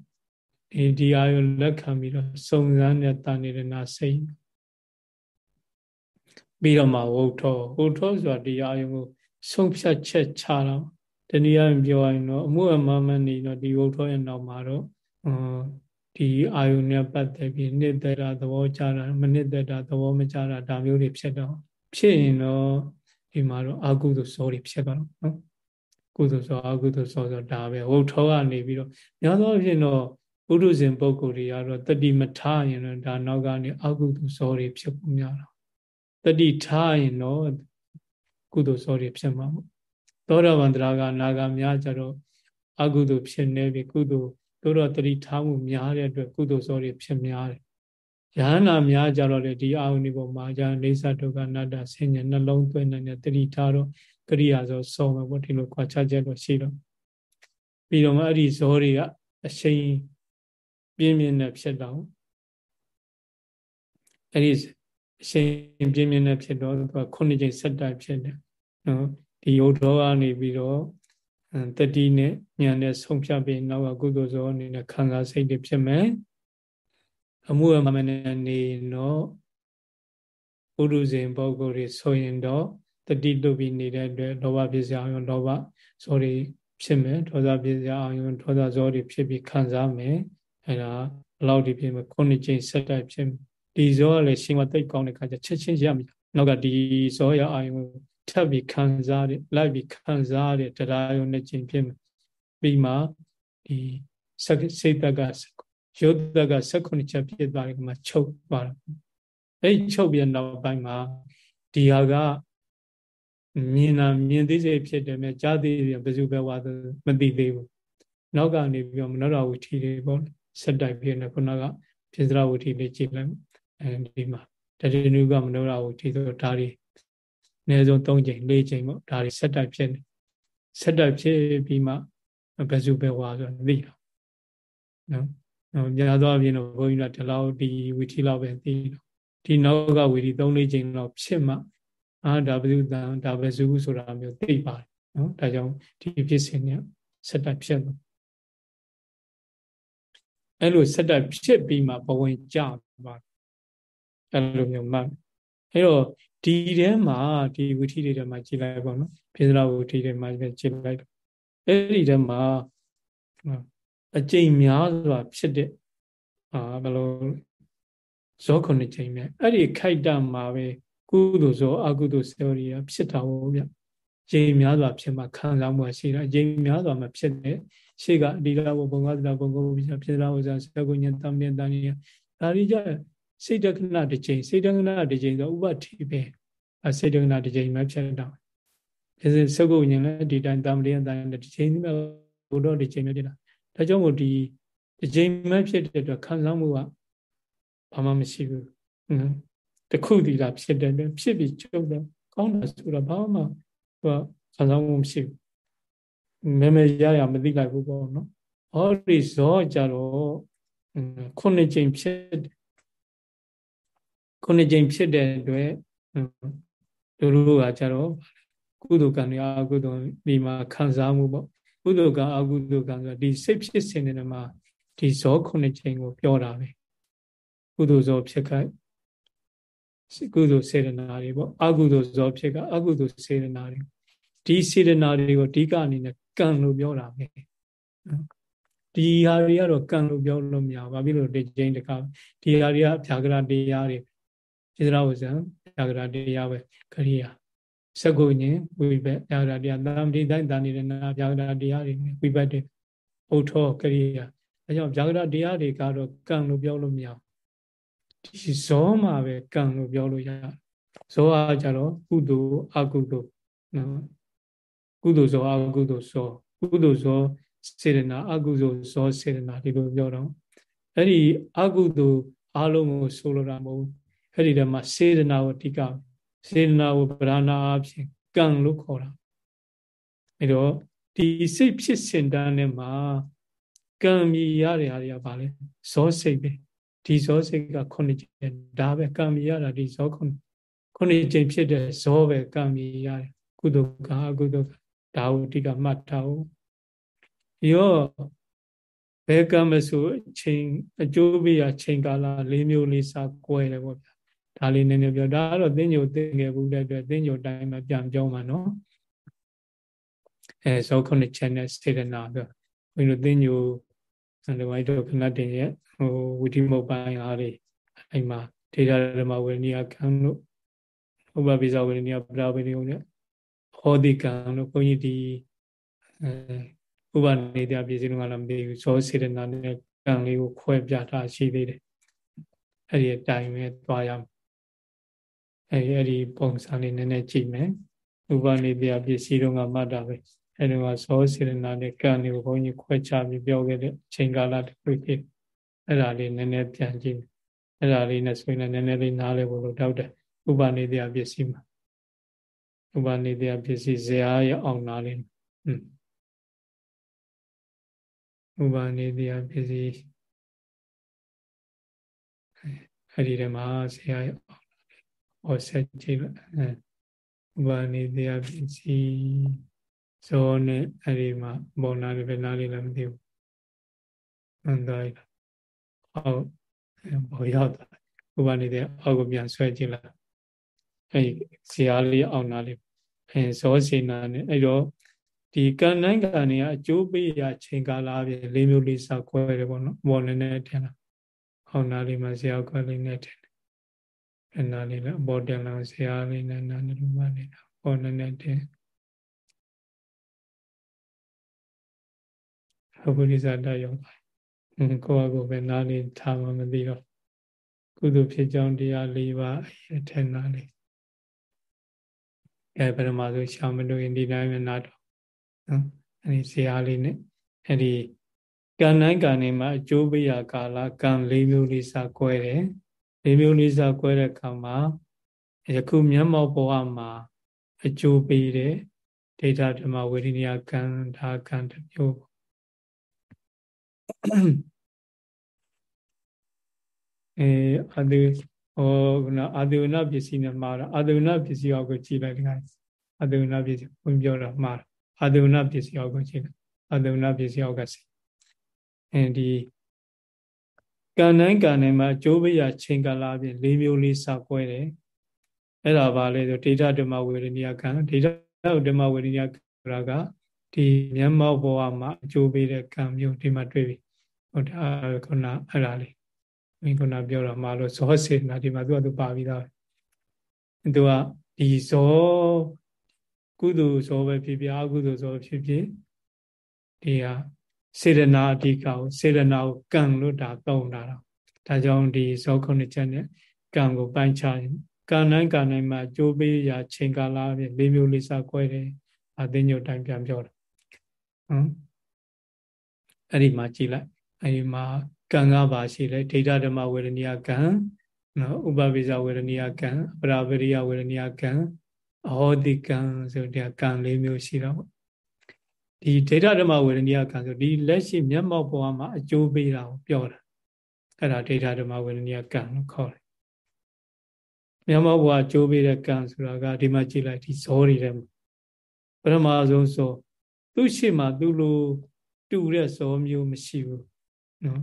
ဒီဒီအာယုလက်ခံပြီးတော့စုံစမ်းတဲ့တာနေတဲ့နာစိတ်ပြီးတော့မှဝုထောဝုထောဆိုတာဒီအာယုကို ဆုံးဖြတ်ချက်ချတော့တနည်းအားဖြင့်ပြောရရင်တော့အမှုအမှန်မှန်နေတော့ဒီဝုထောရဲ့နောက်မှာတော့ဒီအာယုန်နဲ့ပတ်သက်ပြီးနှစ်သက်တာသဘောကျတာမနှစ်သက်တာသဘောမကျတာဒါမျိုးတွေဖြစ်တော့ဖြစ်ရင်တော့ဒီမှာတော့အာကုသိုလ်စောတွေဖြစ်သွားတော့နော်ကုသိုလ်စောအာကုသိုလ်စောဆိုဒါပဲဝုတ်ထောကနေပြီးတော့များသောအားဖြင့်တော့ပုရုဇဉ်ပုဂ္ဂိုလ်တွေကတော့တတိမထားရင်တော့ဒါနောက်ကနေအာကုသိုလ်စောတွေဖြစ်ပုံများတော့တတိထားရင်တော့ ကုသိုလ်စောတွေဖြစ်မှာပေါ့သောတာပန်တရားကနာဂများကြတော့အကုသိုလ်ဖြစ်နေပြီကုသိုလ်တို့တော့တတိထားမှုများတဲ့အတွက်ကုသိုလ်စောတွေဖြစ်များတယ်ယဟနာများကြတော့လေဒီအာဟုန်ဒီပေါ်မှာကြာနေသဒုက္ခနာတ္တဆင်ញနှလုံးသွင်းနိုင်တဲ့တတိထားတော့ကရိယာဆိုစောမယ်ပေါ့ဒီလိုခွာခြားချက်တော့ရှိတော့ပြီးတော့မှအဲ့ဒီဇောတွေကအရှိန်ပြင်းပြင်းနဲ့ဖြစ်တော့အဲ့ဒီအရှိန်ပြင်းပြင်းနဲ့ဖြစ်တော့သူကခုနှစ်ချိန်ဆက်တိုက်ဖြစ်တယ် နော်ဒီယုတ်တော်ကနေပြီးတော့တတိနဲ့ဉာဏ်နဲ့ဆုံးဖြတ်ပြီးနောက်ကကုသိုလ်ဇောအနေနဲ့ခံစားစိတ်တွေဖြစ်မယ်အမှုအမှန်နဲ့နေတော့ပုရုဇဉ်ပုဂ္ဂိုလ်တွေဆိုရင်တော့တတိတုပ်ပြီးနေတဲ့အတွက်လောဘဖြစ်စရာအောင်လောဘဇောတွေဖြစ်မယ်ဒေါသဖြစ်စရာအောင်ဒေါသဇောတွေဖြစ်ပြီးခံစားမယ်အဲဒါဘလောက်ဒီဖြစ်မယ်ခုနှစ်ကြိမ်ဆက်တိုက်ဖြစ်ဒီဇောကလည်းရှင်ဝတိတ်ကောင်းတဲ့ခါကျချက်ချင်းရမယ်နောက်ကဒီဇောရအာယု ထပ်ပြီးခံစားတဲ့လိုက်ပြီးခံစားတဲ့တရားယုံနဲ့ခြင်းဖြစ်မယ်ပြီးမှဒီစိတ်တက်ကရုပ်တက်က16ချက်ဖြစ်သွားတယ်ကမှချုပ်သွားတယ်အဲ့ချုပ်ပြီးနောက်ပိုင်းမှာဒီဟာကမြင်တာမြင်သိစိတ်ဖြစ်တယ်မြကြားသိတယ်ဘယ်သူပဲဝါသမသိသေးဘူးနောက်ကနေပြီးတော့မနောရဝီထီတွေပေါ့ဆက်တိုက်ပြနေခုနကပြစ္ဆရာဝီထီလေးကြည့်လိုက်အဲဒီမှာတတိနုကမနောရဝီထီဆိုဒါတွေ အနည်းဆုံး3ချိန်4ချိန်ပေါ့ဒါတွေဆက်တိုက်ဖြစ်နေဆက်တိုက်ဖြစ်ပြီးမှဘယ်သူပဲဝါဆိုသိတော့နော်နော်ညာသွားပြင်တော့ဘုန်းကြီးကဒီလောက်ဒီဝီထီလောက်ပဲသိတော့ဒီနောက်ကဝီထီ3 4ချိန်လောက်ဖြစ်မှအာဒါဘယ်သူတန်ဒါပဲစုဆိုတာမျိုးသိပါတယ်နော်ဒါကြောင့်ဒီဖြစ်စဉ်เนี่ยဆက်တိုက်ဖြစ်တော့အဲ့လိုဆက်တိုက်ဖြစ်ပြီးမှဘဝင်ကြပါအဲ့လိုမျိုးမှအဲ့တော့ ဒီထဲမှာဒီဝိထီတွေထဲမှာကြည်လိုက်ပေါ့နော်ပိစရဝိထီတွေမှာကြည်လိုက်အဲ့ဒီထဲမှာအကျိန်များစွာဖြစ်တဲ့အာဘယ်လိုဇောခုနှစ်ချိန်နဲ့အဲ့ဒီခိုက်တမှာပဲကုသိုလ်ဇောအကုသိုလ်စေရီယာဖြစ်တာဟုတ်ဗျကျိန်များစွာဖြစ်မှခံစားမှုရှိတာကျိန်များစွာမှဖြစ်တဲ့ရှေ့ကအဓိကဘုံဘုံကသဘုံကိုပြဖြစ်တာဥစ္စာစကုညတံမြတန်ရဒါရီကြ စိတ်တက္ကနာတစ်ချိန်စိတ်တက္ကနာတစ်ချိန်ဆိုဥပတိပဲအစိတ်တက္ကနာတစ်ချိန်မှဖြစ်တော့ဒီစကုညင်လည်းဒီတိုင်းတံမရိယတန်တစ်ချိန်မှဘုတော့တစ်ချိန်မှဖြစ်တာဒါကြောင့်မို့ဒီတစ်ချိန်မှဖြစ်တဲ့အတွက်ခံစားမှုကဘာမှမရှိဘူးတခုတည်းသာဖြစ်တယ်ဖြစ်ပြီးကျုပ်တော့ကောင်းတာဆိုတော့ဘာမှဟိုခံစားမှုမရှိဘူးမဲမဲရရမသိလိုက်ဘူးပေါ့နော်ဟောဒီဇောကြတော့ခုနှစ်ချိန်ဖြစ် ခုနှစ်ကြိမ်ဖြစ်တဲ့အတွက်တို့တို့ကကြတော့ကုသိုလ်ကံတွေအကုသိုလ်ဒီမှာခံစားမှုပေါ့ကုသိုလ်ကံအကုသိုလ်ကံဆိုတာဒီစိတ်ဖြစ်စဉ်တွေမှာဒီဇောခုနှစ်ကြိမ်ကိုပြောတာပဲကုသိုလ်ဇောဖြစ်ခိုက်ကုသိုလ်စေတနာတွေပေါ့အကုသိုလ်ဇောဖြစ်ကအကုသိုလ်စေတနာတွေဒီစေတနာတွေကိုအဓိကအနေနဲ့ကံလို့ပြောတာပဲဒီဟာတွေကတော့ကံလို့ပြောလို့မရဘူးဘာဖြစ်လို့ဒီကြိမ်တခါဒီဟာတွေကဖြာကရတရားတွေ ဣသရဝဇံယာဂရတရားပဲခရိယာစကုညင်ဝိဘက်ယာဂရတရားတမတိတိုင်းတန်နေတဲ့နာယာဂရတရားတွေဝိဘက်တွေဥထောခရိယာအဲကြောင့်ယာဂရတရားတွေကတော့ကံလို့ပြောလို့မရဘူးဒီဇောမှာပဲကံလို့ပြောလို့ရဇောအားကြတော့ကုသိုလ်အကုသိုလ်နော်ကုသိုလ်ဇောအကုသိုလ်ဇောကုသိုလ်ဇောစေရနာအကုသိုလ်ဇောစေရနာဒီလိုပြောတော့အဲ့ဒီအကုသိုလ်အလုံးကိုဆိုလိုတာမဟုတ် အဲ့ဒီတည်းမှာစေတနာကိုအဓိကစေတနာကိုဗราဏအဖြစ်ကံလို့ခေါ်တာအဲ့တော့ဒီစိတ်ဖြစ်စင်တန်းနဲ့မှာကံမြည်ရတဲ့ဟာတွေကဘာလဲဇောစိတ်ပဲဒီဇောစိတ်ကခုနှစ်ကျင်ဒါပဲကံမြည်ရတာဒီဇောခုနှစ်ခုနှစ်ကျင်ဖြစ်တဲ့ဇောပဲကံမြည်ရတယ်ကုသိုလ်ကအကုသိုလ်ကဒါကိုအဓိကမှတ်ထားအောင်ရောဘယ်ကံမဆိုချိန်အကျိုးပေးရချိန်ကာလ၄မျိုးလေးစာကွဲတယ်ပေါ့ဗျာ ဒါလေးနည်းနည်းပြောဒါကတော့သင်ညိုသင်ငယ်ဘူးတဲ့အတွက်သင်ညိုတိုင်းမှာပြန်ပြောမှာနော်အဲဇောခုနှစ်ချက်နဲ့စေတနာပြောဘုန်းကြီးတို့သင်ညိုဒီဝိုင်းတို့ခဏတင်ရဲ့ဟိုဝိဓိမုတ်ပိုင်းအားလေးအဲ့မှာဒေတာဓမ္မဝေနိယကံတို့ဥပပိဇဝေနိယပရာဝေနိယနဲ့ဟောတိကံတို့ဘုန်းကြီးဒီအဲဥပနေတရားပြည်စည်းလုံးကလည်းမသိဘူးဇောစေတနာနဲ့ကံလေးကိုခွဲပြတာရှိသေးတယ်အဲ့ဒီအတိုင်းပဲသွားရမယ် အဲ့အဲ့ဒီပုံစံလေးနည်းနည်းကြည့်မယ်ဥပနေတရားပြည်စည်းလုံးကမှတ်တာပဲအဲ့ဒီမှာဇောစေတနာနဲ့ကံလေးကိုဘုန်းကြီးခွဲခြားပြီးပြောခဲ့တဲ့အချိန်ကာလတစ်ခုဖြစ်အဲ့ဒါလေးနည်းနည်းပြန်ကြည့်အဲ့ဒါလေးနဲ့ဆိုရင်လည်းနည်းနည်းလေးနားလည်ဖို့လို့တောက်တယ်ဥပနေတရားပစ္စည်းမှာဥပနေတရားပစ္စည်းဇာရအောင်နားလေးอืมဥပနေတရားပစ္စည်းအဲ့ဒီထဲမှာဇာရအောင် ဟောဆက်ကြည့်လိုက်ဥပနေတရားပစ္စည်းဇောနဲ့အဲ့ဒီမှာပုံနာတွေပဲနားလေးလည်းမသိဘူးမှန်သွားပြီဟုတ်ဘောရောက်တာဥပနေတဲ့အောက်ကိုပြန်ဆွဲကြည့်လိုက်အဲဇီယာလေးအောင်နာလေးအဲဇောစေနာနဲ့အဲ့တော့ဒီကံနိုင်ကံတွေကအကျိုးပေးရချိန်ကာလအပြင်လေးမျိုးလေးစခွဲတယ်ပေါ့နော်ဘောလည်းနဲ့ထင်တာအောင်နာလေးမှာဇီယာခွဲလေးနဲ့ထင်တယ် အနာလေးလည်းဘောတင်လောင်ဇီယာလေးနဲ့နာနေလို့မနေတာဘောလည်းနဲ့ထင်အဘုရိဇာတရောက်ပါကိုယ့်အကိုပဲနားလေးထားမှမသိတော့ကုသိုလ်ဖြစ်ကြောင်းတရား၄ပါးအထက်နားလေးအဲပရမဆိုရှာမလို့ရင်ဒီတိုင်းပဲနားတော့နော်အဲဒီဇေယျလေးနဲ့အဲဒီကံတိုင်းကံနေမှာအကျိုးပေးရာကာလကံ၄မျိုးလေးစာကွဲတယ် ၄မျိုးလေးစာကွဲတဲ့အခါမှာယခုမျက်မှောက်ဘဝမှာအကျိုးပေးတဲ့ဒိဋ္ဌဓမ္မဝေဒိနိယကံဒါကံတစ်မျိုးအဲအတုဟောကနအာတုဏပစ္စည်းနဲ့မှားတာအာတုဏပစ္စည်းအောက်ကိုကြည့်လိုက်တခါအာတုဏပစ္စည်းဘုန်းပြောတာမှားတာအာတုဏပစ္စည်းအောက်ကိုကြည့်လိုက်အာတုဏပစ္စည်းအောက်ကစိအဲဒီ ကံတိုင်းကံတိုင်းမှာအကျိုးပေးရာချိန်ကာလအပြင်၄မျိုးလေးစကွဲတယ်အဲ့ဒါပါလေဆိုဒိဋ္ဌဓမ္မဝေရဏီယကံဒိဋ္ဌဓမ္မဝေရဏီယကံကဒီမျက်မှောက်ဘဝမှာအကျိုးပေးတဲ့ကံမျိုးဒီမှာတွေ့ပြီဟုတ်တာခုနအဲ့ဒါလေးမင်းခုနပြောတာမှလို့ဇောစေနာဒီမှာသူကသူပါပြီးသားသူကဒီဇောကုသိုလ်ဇောပဲဖြစ်ဖြစ်အကုသိုလ်ဇောဖြစ်ဖြစ်ဒီဟာ စေရနာအဓိကကိုစေရနာကိုကံလို့ဒါသုံးတာတော့ဒါကြောင့်ဒီဇောခုနှစ်ချက်နဲ့ကံကိုပိုင်းခြားကံတိုင်းကံတိုင်းမှာကြိုးပေးရာချိန်ကာလအပြင်၄မျိုးလေးစကွဲတယ်အသိဉာဏ်တိုင်းပြန်ပြောတာဟမ်အဲ့ဒီမှာကြည်လိုက်အဲ့ဒီမှာကံကပါရှိလဲဒိဋ္ဌဓမ္မဝေရဏီယကံနော်ဥပပိဇဝေရဏီယကံအပရာဝရိယဝေရဏီယကံအဟောတိကံဆိုတဲ့ကံလေးမျိုးရှိတော့ ဒီဒိဋ္ဌဓမ္မဝေရဏီယကံဆိုဒီလက်ရှိမျက်မှောက်ဘဝမှာအကျိုးပေးတာကိုပြောတာအဲ့ဒါဒိဋ္ဌဓမ္မဝေရဏီယကံလို့ခေါ်တယ်မျက်မှောက်ဘဝအကျိုးပေးတဲ့ကံဆိုတာကဒီမှာကြည့်လိုက်ဒီဇောတွေထဲမှာပထမဆုံးဆိုသူ့ရှိမှသူ့လိုတူတဲ့ဇောမျိုးမရှိဘူးနော်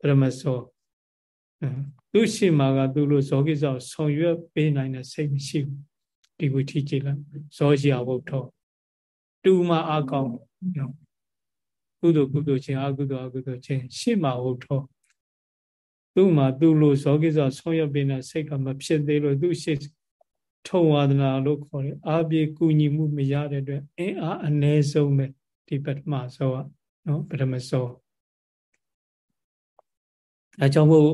ပရမစောသူရှိမှာကသူလိုဇောကိစ္စကိုဆောင်ရွက်ပေးနိုင်တဲ့စိတ်မရှိဘူးဒီကိုထိကြည့်လိုက်ဇောရှိအဘုထောတူမှာအကောင်း နော်ကုသိုလ်ကုသိုလ်ချင်းအကုသိုလ်အကုသိုလ်ချင်းရှေ့မှာဟုတ်ထောသူ့မှာသူ့လိုဇောကိစ္စဆောင်ရွက်ပေးတဲ့စိတ်ကမဖြစ်သေးလို့သူ့ရှေ့ထုံဝါဒနာလို့ခေါ်တယ်အာပြေကူညီမှုမရတဲ့အတွက်အင်းအားအ ਨੇ ဆုံးပဲဒီပထမဇောကနော်ပထမဇောအဲကြောင့်မို့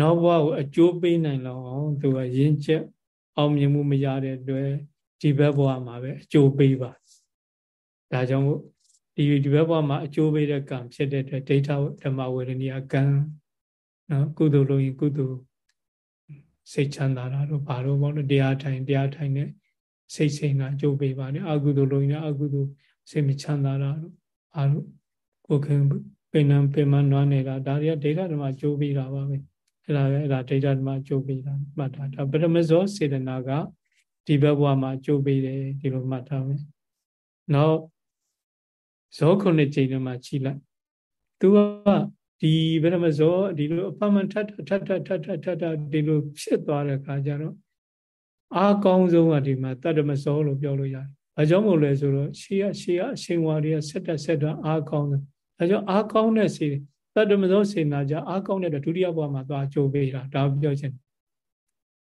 နောက်ဘဝကိုအကျိုးပေးနိုင်လောက်အောင်သူကရင်းချက်အောင်မြင်မှုမရတဲ့အတွက်ဒီဘက်ဘဝမှာပဲအကျိုးပေးပါဒါကြောင့်မို့ ဒီဒီဘက်ဘဝမှာအကျိုးပေးတဲ့ကံဖြစ်တဲ့အတွက်ဒိဋ္ဌဓမ္မဝေရဏီယကံနော်ကုသိုလ်လုပ်ရင်ကုသိုလ်စိတ်ချမ်းသာတာတို့ဘာလို့ပေါ့လို့တရားထိုင်တရားထိုင်နဲ့စိတ်စိမ်ကအကျိုးပေးပါနဲ့အကုသိုလ်လုပ်ရင်အကုသိုလ်စိတ်မချမ်းသာတာတို့ဘာလို့ကိုယ်ခင်ပင်နံပင်မနွားနေတာဒါတွေကဒိဋ္ဌဓမ္မကြိုးပြီးတာပါပဲအဲ့ဒါပဲအဲ့ဒါဒိဋ္ဌဓမ္မကြိုးပြီးတာမှတ်တာဒါပရမဇောစေတနာကဒီဘက်ဘဝမှာကြိုးပြီးတယ်ဒီလိုမှတ်ထားမယ်နောက် ဇောခုနှစ်ချိန်ထဲမှာခြိလိုက်သူကဒီဗရမဇောဒီလိုအပမန်ထထထထထထထထဒီလိုဖြစ်သွားတဲ့အခါကျတော့အားကောင်းဆုံးကဒီမှာတတ္တမဇောလို့ပြောလို့ရတယ်။ဘာကြောင့်မို့လဲဆိုတော့ရှေးကရှေးကအရှင်ဝါတွေကဆက်တက်ဆက်တက်အားကောင်းတယ်ဒါကြောင့်အားကောင်းတဲ့စေတတ္တမသောစေနာကြအားကောင်းတဲ့ဒုတိယဘဝမှာသွားကြိုးပေးတာဒါပြောချင်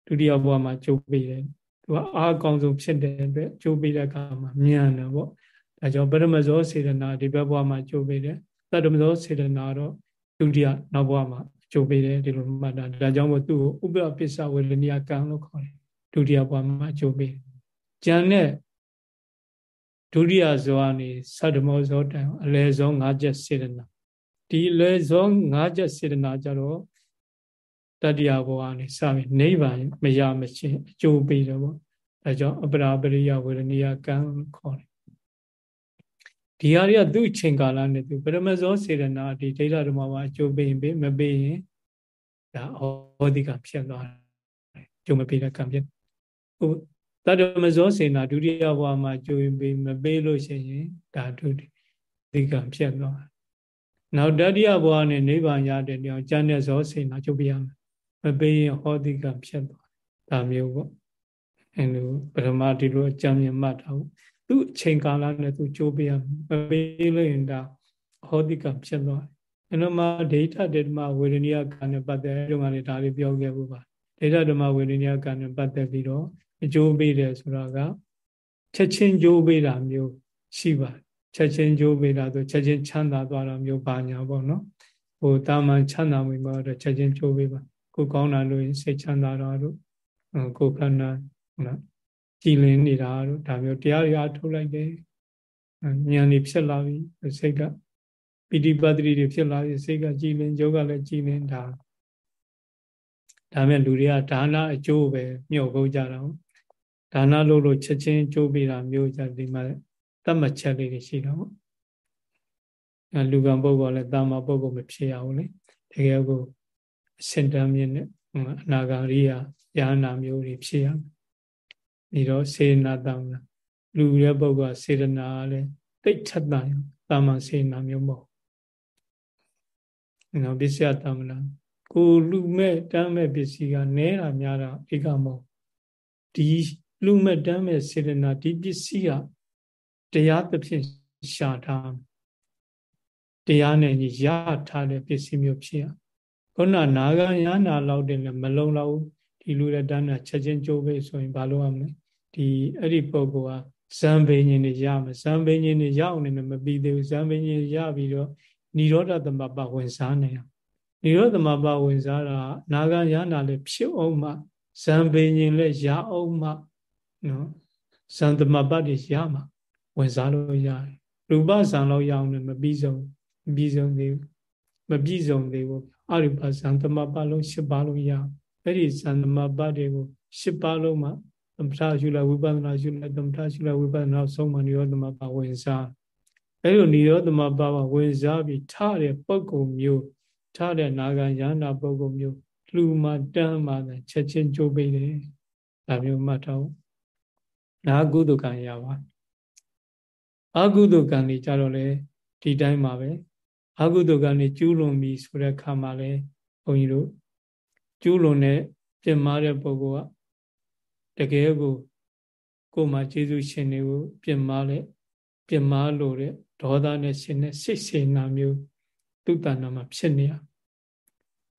ဒုတိယဘဝမှာကြိုးပေးတယ်သူကအားကောင်းဆုံးဖြစ်တဲ့အတွက်ကြိုးပေးတဲ့အခါမှာမြန်တယ်ပေါ့ ဒါကြောင့်ပရမဇောစေတနာဒီဘက်ဘဝမှာကြိုးပေးတယ်တတ္တမသောစေတနာတော့ဒုတိယနောက်ဘဝမှာကြိုးပေးတယ်ဒီလိုမှတ်တာဒါကြောင့်မို့သူ့ကိုဥပ္ပပစ္စဝေရဏီယကံလို့ခေါ်တယ်ဒုတိယဘဝမှာကြိုးပေးကျန်တဲ့ဒုတိယဇောကနေသတ္တမောဇောတန်အလဲဇော၅ချက်စေတနာဒီအလဲဇော၅ချက်စေတနာကြတော့တတိယဘဝကနေစပြီးနိဗ္ဗာန်မရမချင်းအကျိုးပေးတယ်ပေါ့အဲကြောင့်အပရာပရိယဝေရဏီယကံခေါ်တယ် ဒီဟာတွေကသူ့အချိန်ကာလနဲ့သူပရမဇောစေရနာဒီဒိဋ္ဌဓမ္မဝါအကျိုးပေးရင်ပေးမပေးရင်ဒါဩဒီကဖြစ်သွားတယ်ကျုံမပေးတဲ့ကံဖြစ်ဟိုတတ္တမဇောစေနာဒုတိယဘဝမှာကျိုးရင်ပေးမပေးလို့ရှိရင်ဒါဒုတိကံဖြစ်သွားတယ်နောက်တတိယဘဝနဲ့နိဗ္ဗာန်ရတဲ့ညောင်ကျမ်းတဲ့ဇောစေနာကျုပ်ပြရမယ်မပေးရင်ဟောဒီကံဖြစ်သွားဒါမျိုးပေါ့အဲလိုပထမဒီလိုအကြံဉာဏ်မှတ်တာပေါ့ သူ့အချိန်ကာလနဲ့သူကြိုးပေးရမပေးလို့ရင်ဒါဟောတိကဖြစ်သွားတယ်။အဲ့တော့မှဒိဋ္ဌဓမ္မဝေဒနိယကံနဲ့ပတ်သက်တော့လည်းဒါလေးပြောခဲ့ဖို့ပါ။ဒိဋ္ဌဓမ္မဝေဒနိယကံနဲ့ပတ်သက်ပြီးတော့အကျိုးပေးတယ်ဆိုတာကချက်ချင်းကြိုးပေးတာမျိုးရှိပါတယ်။ချက်ချင်းကြိုးပေးတာဆိုချက်ချင်းချမ်းသာသွားတာမျိုးပါညာပေါ့နော်။ဟိုတာမန်ချမ်းသာမှုမှာတော့ချက်ချင်းကြိုးပေးပါ။ကိုကောင်းတာလို့ရင်စိတ်ချမ်းသာတာတို့ကိုခန္ဓာဟုတ်လား ကြည်လင်နေတာတို့ဒါမျိုးတရားတွေအထုတ်လိုက်တယ်ဉာဏ်တွေဖြစ်လာပြီစိတ်ကပိဋိပတ်တိတွေဖြစ်လာပြီစိတ်ကကြည်လင်ယောဂလည်းကြည်လင်တာဒါမဲ့လူတွေကဒါနအကျိုးပဲမျှော်ကုန်ကြတော့ဒါနလို့လို့ချက်ချင်းကြိုးပေးတာမျိုးကြဒီမှာတတ်မှတ်ချက်လေးတွေရှိတော့အဲလူကံပုဂ္ဂိုလ်လည်းတာမပုဂ္ဂိုလ်မဖြစ်ရဘူးလေတကယ်ကိုအစင်တမ်းမြင့်နဲ့အနာဂါရိယယာနာမျိုးတွေဖြစ်ရမယ် ပြီးတော့စေနာတမလားလူရဲ့ပုဂ္ဂိုလ်စေတနာလည်းတိတ်ထက်တာတာမန်စေနာမျိုးမဟုတ်နော်ပစ္စယတမလားကိုလူမဲ့တမ်းမဲ့ပစ္စည်းကနဲတာများတာဧကမဟုတ်ဒီလူမဲ့တမ်းမဲ့စေတနာဒီပစ္စည်းကတရားသဖြင့်ရှာထားတရားနဲ့ညီရထားတဲ့ပစ္စည်းမျိုးဖြစ်ရခုနနာဂယနာလောက်တင်လည်းမလုံလောက်ဒီလူတဲ့တန်းတာချက်ချင်းကြိုးပဲဆိုရင်ဘာလို့ရမလဲ ဒီအဲ့ဒီပုဂ္ဂိုလ်ကဇံဘိညာဉ်တွေရမယ်ဇံဘိညာဉ်တွေရအောင်လည်းမပြီးသေးဘူးဇံဘိညာဉ်ရပြီးတော့និရောဓသမပဝင်စားနေရនិရောဓသမပဝင်စားတာနာဂရနာလည်းဖြစ်အောင်မှဇံဘိညာဉ်လည်းရအောင်မှနော်ဇံသမပတွေရမှဝင်စားလို့ရတယ်ရူပဇံလောက်ရအောင်လည်းမပြီးဆုံးမပြီးဆုံးသေးဘူးမပြီးဆုံးသေးဘူးအရူပဇံသမပလုံး၈ပါးလုံးရအဲ့ဒီဇံသမပတွေကို၈ပါးလုံးမှ သမထရှုလိုက်ဝိပဿနာရှုလိုက်သမထရှုလိုက်ဝိပဿနာဆုံးမနိရောဓမပါဝင်စားအဲ့လိုနိရောဓမပါဝင်စားပြီးထားတဲ့ပုဂ္ဂိုလ်မျိုးထားတဲ့နာဂံယန္တာပုဂ္ဂိုလ်မျိုးလူမှတန်းမှချက်ချင်းကြိုးပေးတယ်ဒါမျိုးမှတ်တော့နာကုသကံရပါအကုသကံတွေကြတော့လေဒီတိုင်းပါပဲအကုသကံတွေကျူးလွန်ပြီဆိုတဲ့ခါမှာလေဘုန်းကြီးတို့ကျူးလွန်တဲ့ပြင်မာတဲ့ပုဂ္ဂိုလ်က တကယ်ကိုကိုယ်မှာကျေးဇူးရှင်တွေကိုပြင်မာလဲပြင်မာလို့တဲ့ဒေါသနဲ့ရှင်တဲ့စိတ်စေနာမျိုးသူတဏ္ဍာမှာဖြစ်နေရ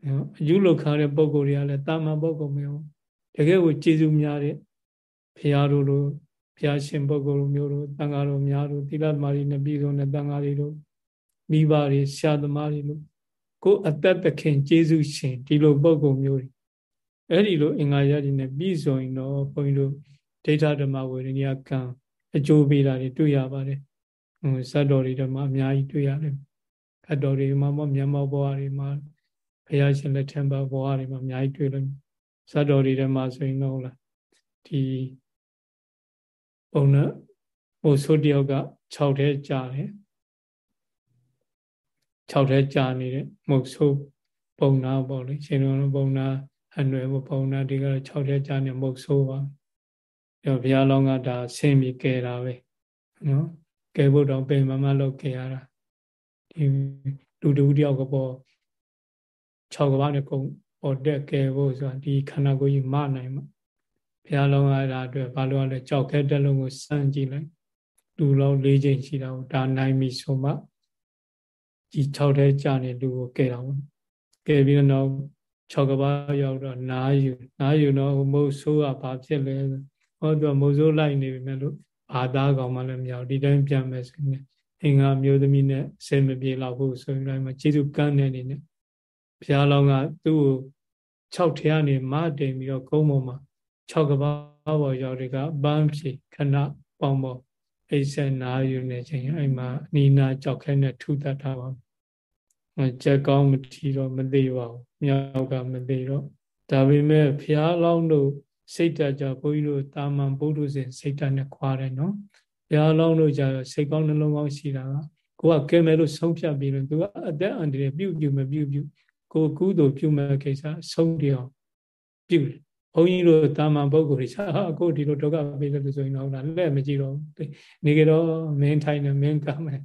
နော်အယူလောက်ခါတဲ့ပုံကိုယ်တွေကလည်းတာမန်ပုံကိုယ်မျိုးတကယ်ကိုကျေးဇူးများတဲ့ဘုရားတို့လိုဘုရားရှင်ပုဂ္ဂိုလ်မျိုးတို့တန်ဃာတော်များတို့သီလသမားတွေနဲ့ပြည်စုံတဲ့တန်ဃာတွေတို့မိဘတွေဆရာသမားတွေလို့ကိုယ်အသက်သခင်ကျေးဇူးရှင်ဒီလိုပုဂ္ဂိုလ်မျိုးတွေ အဲ့ဒီလိုအင်္ဂါရည်နဲ့ပြီးဆိုရင်တော့ဘုန်းကြီးတို့ဒိဋ္ဌဓမ္မဝေရဏိယကံအကျိုးပေးတာတွေတွေ့ရပါတယ်ဟိုဇတ်တော်တွေဓမ္မအများကြီးတွေ့ရတယ်ခတ်တော်တွေမှာမမြန်မာဘဝတွေမှာဘုရားရှင်လက်ထံဘဝတွေမှာအများကြီးတွေ့လို့ဇတ်တော်တွေဓမ္မဆိုရင်တော့လားဒီပုံနဲ့ဟိုဆိုတယောက်က6ထဲကြာတယ်6ထဲကြာနေတဲ့မုတ်ဆိုးပုံနာပေါ့လေရှင်တော်ပုံနာ အနွယ်ဘုံနာဒီကတော့6ရက်ကြာနေမဟုတ်ဆိုးပါရောဘုရားလောင်းကဒါဆင်းပြီးကဲတာပဲနော်ကဲဖို့တော့ပင်မမလောက်ကဲရတာဒီလူတူတယောက်ကပေါ်6ကဘာနဲ့ကုန်ပေါ်တက်ကဲဖို့ဆိုတာဒီခန္ဓာကိုယ်ကြီးမနိုင်မှာဘုရားလောင်းကအဲ့ဒါအတွက်ဘာလို့လဲကြောက်ခဲတက်လုံးကိုစမ်းကြည့်လိုက်လူလောင်း၄ချိန်ရှိတာကိုဒါနိုင်ပြီဆိုမှကြီး6ထဲကြာနေလူကိုကဲတာပေါ့ကဲပြီးတော့ 6ကဘာရောက်တော့နားယူနားယူတော့မုတ်ဆိုးကဘာဖြစ်လဲဟောသူကမုတ်ဆိုးလိုက်နေပြီမဲ့လို့ဘာသားကောင်မှလည်းမရဘူးဒီတိုင်းပြန်မယ်ဆိုရင်အင်္ဂါမျိုးသမီးနဲ့ဆင်မပြေတော့ဘူးဆိုရင်လည်းကျေစုကန်းနေနေနဲ့ဘုရားလောင်းကသူ့ကို6ထဲကနေမတင်ပြီးတော့ကုန်းပေါ်မှာ6ကဘာပေါ်ရောက်တွေကပန်းဖြေခဏပေါင်းပေါ်အိဆန်နာယူနေခြင်းအဲ့မှာနီနာကြောက်ခဲနဲ့ထူတတ်တာပါ ကြက်ကောင်းမထီတော့မသေးပါဘူးမြောက်ကမသေးတော့ဒါပေမဲ့ဘုရားလောင်းတို့စိတ်ဓာတ်ကြဘုန်းကြီးတို့တာမန်ပုထုဇဉ်စိတ်ဓာတ်နဲ့ခွာတယ်နော်ဘုရားလောင်းတို့ကြတော့စိတ်ကောင်းနှလုံးကောင်းရှိတာကကိုကကဲမယ်လို့ဆုံးဖြတ်ပြီးလို့သူကအသက်အန္တရာယ်ပြုတ်ပြုတ်မပြုတ်ပြုတ်ကိုကုသိုလ်ပြုမဲ့ကိစ္စဆုံးတယ်အောင်ပြုတ်တယ်ဘုန်းကြီးတို့တာမန်ပုဂ္ဂိုလ်တွေဟာအခုဒီလိုဒုက္ခပေးလို့ဆိုရင်တော့လက်မကြည့်တော့နေကြတော့မင်းထိုင်နေမင်းကမယ်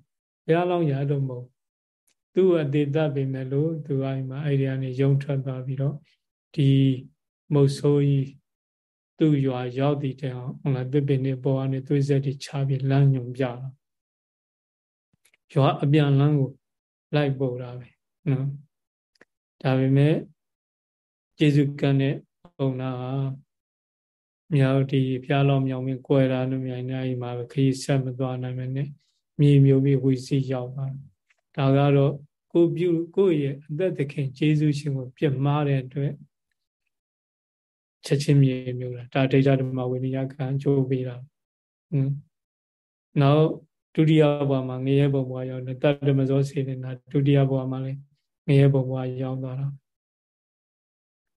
ဘုရားလောင်းရတော့မဟုတ် သူ့အသေးသက်ပေမဲ့လို့သူအိမ်မှာအဲ့ဒီကနေယုံထွက်သွားပြီးတော့ဒီမုတ်ဆိုးကြီးသူ့ရွာရောက်တည်တဲ့အောင်ဟုတ်လားပြပင်နေပေါ်ကနေသွေးဆက်တွေချပြီးလမ်းညွန်ပြတာရွာအပြန်လမ်းကိုလိုက်ပို့တာပဲနော်ဒါပေမဲ့ကျေစုကံတဲ့ပုံနာမြောက်ဒီဖျားလောင်မြောင်မင်းကွယ်တာလို့မြိုင်နေအိမ်မှာခရီးဆက်မသွားနိုင်မနဲ့မြေမျိုးပြီးဝီစီရောက်ပါဒါကတော့ ကိုပြုကိုရဲ့အသက်သခင်ကျေးဇူးရှင်ကိုပြစ်မှားတဲ့အတွက်ချက်ချင်းမြေမျိုးလားဒါဒိဋ္ဌဓမ္မဝိနည်းကံကြိုးပေးတာဟွန်းနောက်ဒုတိယဘဝမှာငရဲဘဝရောက်တယ်တတ္တမဇောစေတနာဒုတိယဘဝမှာလည်းငရဲဘဝရောက်သွားတာ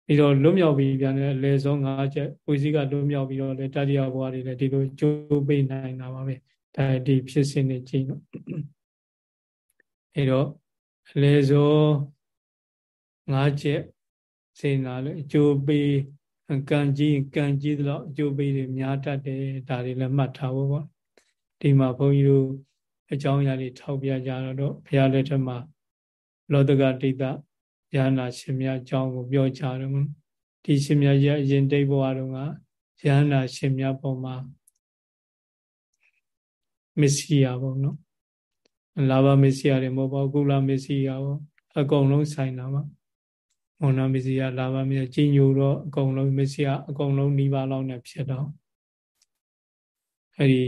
ပြီးတော့လွတ်မြောက်ပြီးပြန်တဲ့အလေဆုံး၅ချက်ဝိဇိကလွတ်မြောက်ပြီးတော့လေတတိယဘဝတွေလည်းဒီလိုကြိုးပေးနိုင်တာပါပဲဒါဒီဖြစ်စဉ်တွေကြည့်တော့အဲတော့ အလေဆုံး၅ချက်စေနာလို့အကျိုးပေးကံကြီးကံကြီးသလောက်အကျိုးပေးတွေများတတ်တယ်ဒါတွေလည်းမှတ်ထားဖို့ပေါ့ဒီမှာဘုန်းကြီးတို့အကြောင်းအရာတွေထောက်ပြကြတော့ဘုရားလက်ထက်မှာလောတကဒိဋ္ဌရဟနာရှင်မြတ်အကြောင်းကိုပြောကြတယ်ဒီရှင်မြတ်ရဲ့အရင်တိတ်ဘဝတုန်းကရဟနာရှင်မြတ်ပေါ်မှာမစ္စည်းရပေါ့နော် လာဘမစ္စည်းရတယ်မဟုတ်ပါဘူးကုလမစ္စည်းရပေါ့အကုန်လုံးဆိုင်တာပါမောနာမစ္စည်းရလာဘမစ္စည်းကြီးညိုတော့အကုန်လုံးမစ္စည်းရအကုန်လုံးနှီးပါလောက်နဲ့ဖြစ်တော့အဲဒီ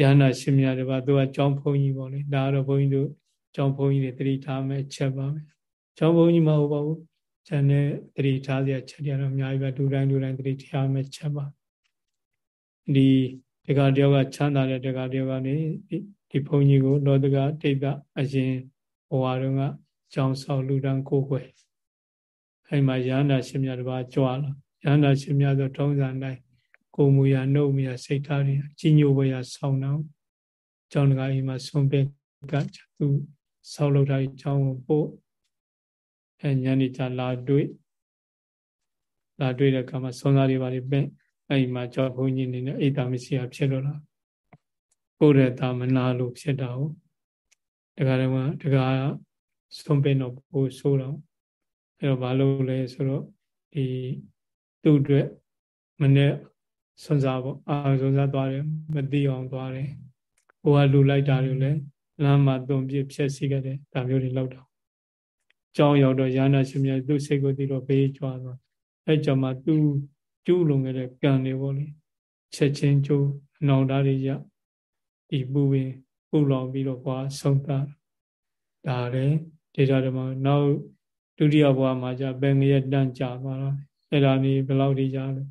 ရဟနာရှင်မြတ်တွေပါသူကကြောင်းဘုန်းကြီးပေါ့လေဒါကတော့ဘုန်းကြီးတို့ကြောင်းဘုန်းကြီးတွေတတိထားမဲ့ချက်ပါပဲကျောင်းဘုန်းကြီးမဟုတ်ပါဘူး။ဉာဏ်နဲ့တတိထားစရာချက်တွေတော့အများကြီးပဲဒူတိုင်းဒူတိုင်းတတိထားမယ်ချက်ပါ။ဒီတက္ကတယောက်ကချမ်းသာတဲ့တက္ကတယောက်ကနေ ဒီဘုန်းကြီးကိုလောတကတိတ်ကအရင်ဘဝတုန်းကကျောင်းဆောက်လူတန်းကိုကိုွယ်အဲ့မှာရဟန္တာရှင်မြတ်တပါးကြွလာရဟန္တာရှင်မြတ်ဆိုထုံးစံတိုင်းကိုမူရနှုတ်မူရစိတ်ထားတွေကြီးညိုဝရဆောင်းတော့ကျောင်းတကာအိမ်မှာဆုံးပင်ကသူဆောက်လုပ်ထားတဲ့ကျောင်းကိုပို့အဲညနေချလာတွေ့လာတွေ့တဲ့အခါမှာဆွမ်းသားတွေပါလိပဲအဲဒီမှာကြောက်ဘုန်းကြီးနေနဲ့အိတ်တာမရှိတာဖြစ်တော့လား ကိုယ်ရဲ့တာမနာလို့ဖြစ်တာဟုတ်တခါတည်းကတခါဆုံးပင်တော့ပို့ဆိုးတော့အဲတော့ဘာလို့လဲဆိုတော့ဒီသူ့အတွက်မနေ့ဆွမ်းစားပေါ့အာဆွမ်းစားသွားတယ်မသိအောင်သွားတယ်ဟိုကလူလိုက်တာတွေလည်းလမ်းမှာတုံပြစ်ဖြက်စီခဲ့တယ်ဒါမျိုးတွေလောက်တော့ကြောင်းရောက်တော့ယာနာရှင်မြတ်သူ့စိတ်ကိုသိတော့ဘေးကြွားသွားအဲကြောင့်မှသူကျူးလွန်ခဲ့တဲ့ကံတွေပေါ့လေချက်ချင်းကျိုးအနောင်ဓာတွေရ ဒီပူပင်ပူလောင်ပြီးတော့ကွာဆုံးတာဒါလည်းဒေတာဓမ္မနောက်ဒုတိယဘဝမှာじゃဘယ်ငရက်တန်းကြာသွားတော့အဲ့ဒါနေဘယ်လောက်ထိကြာလဲ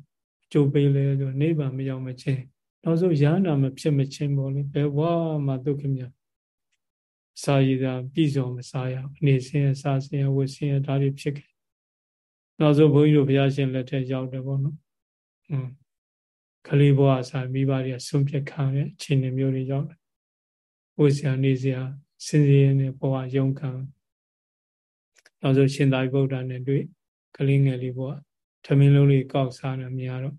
ကျိုးပေးလဲဆိုနိဗ္ဗာန်မရောက်မချင်းနောက်ဆုံးရဟန္တာမဖြစ်မချင်းပေါ့လေဘယ်ဘဝမှာဒုက္ခမြတ်စာရည်သာပြည်စုံမစားရအနေစင်းစားစင်းဝတ်စင်းဒါတွေဖြစ်ခဲ့နောက်ဆုံးဘုန်းကြီးတို့ဘုရားရှင်လက်ထက်ရောက်တယ်ပေါ့နော် อืมခလေးဘဝအစာမိဘတွေကဆုံးဖြတ်ခံတဲ့အခြေအနေမျိုးတွေရောက်တယ်ဝတ်စရာနေစရာစင်စင်းနဲ့ဘဝယုံခံနောက်ဆုံးရှင်သာရိပုတ္တရာနဲ့တွေ့ကလေးငယ်လေးဘဝထမင်းလုံးလေးကောက်စားနေမြင်တော့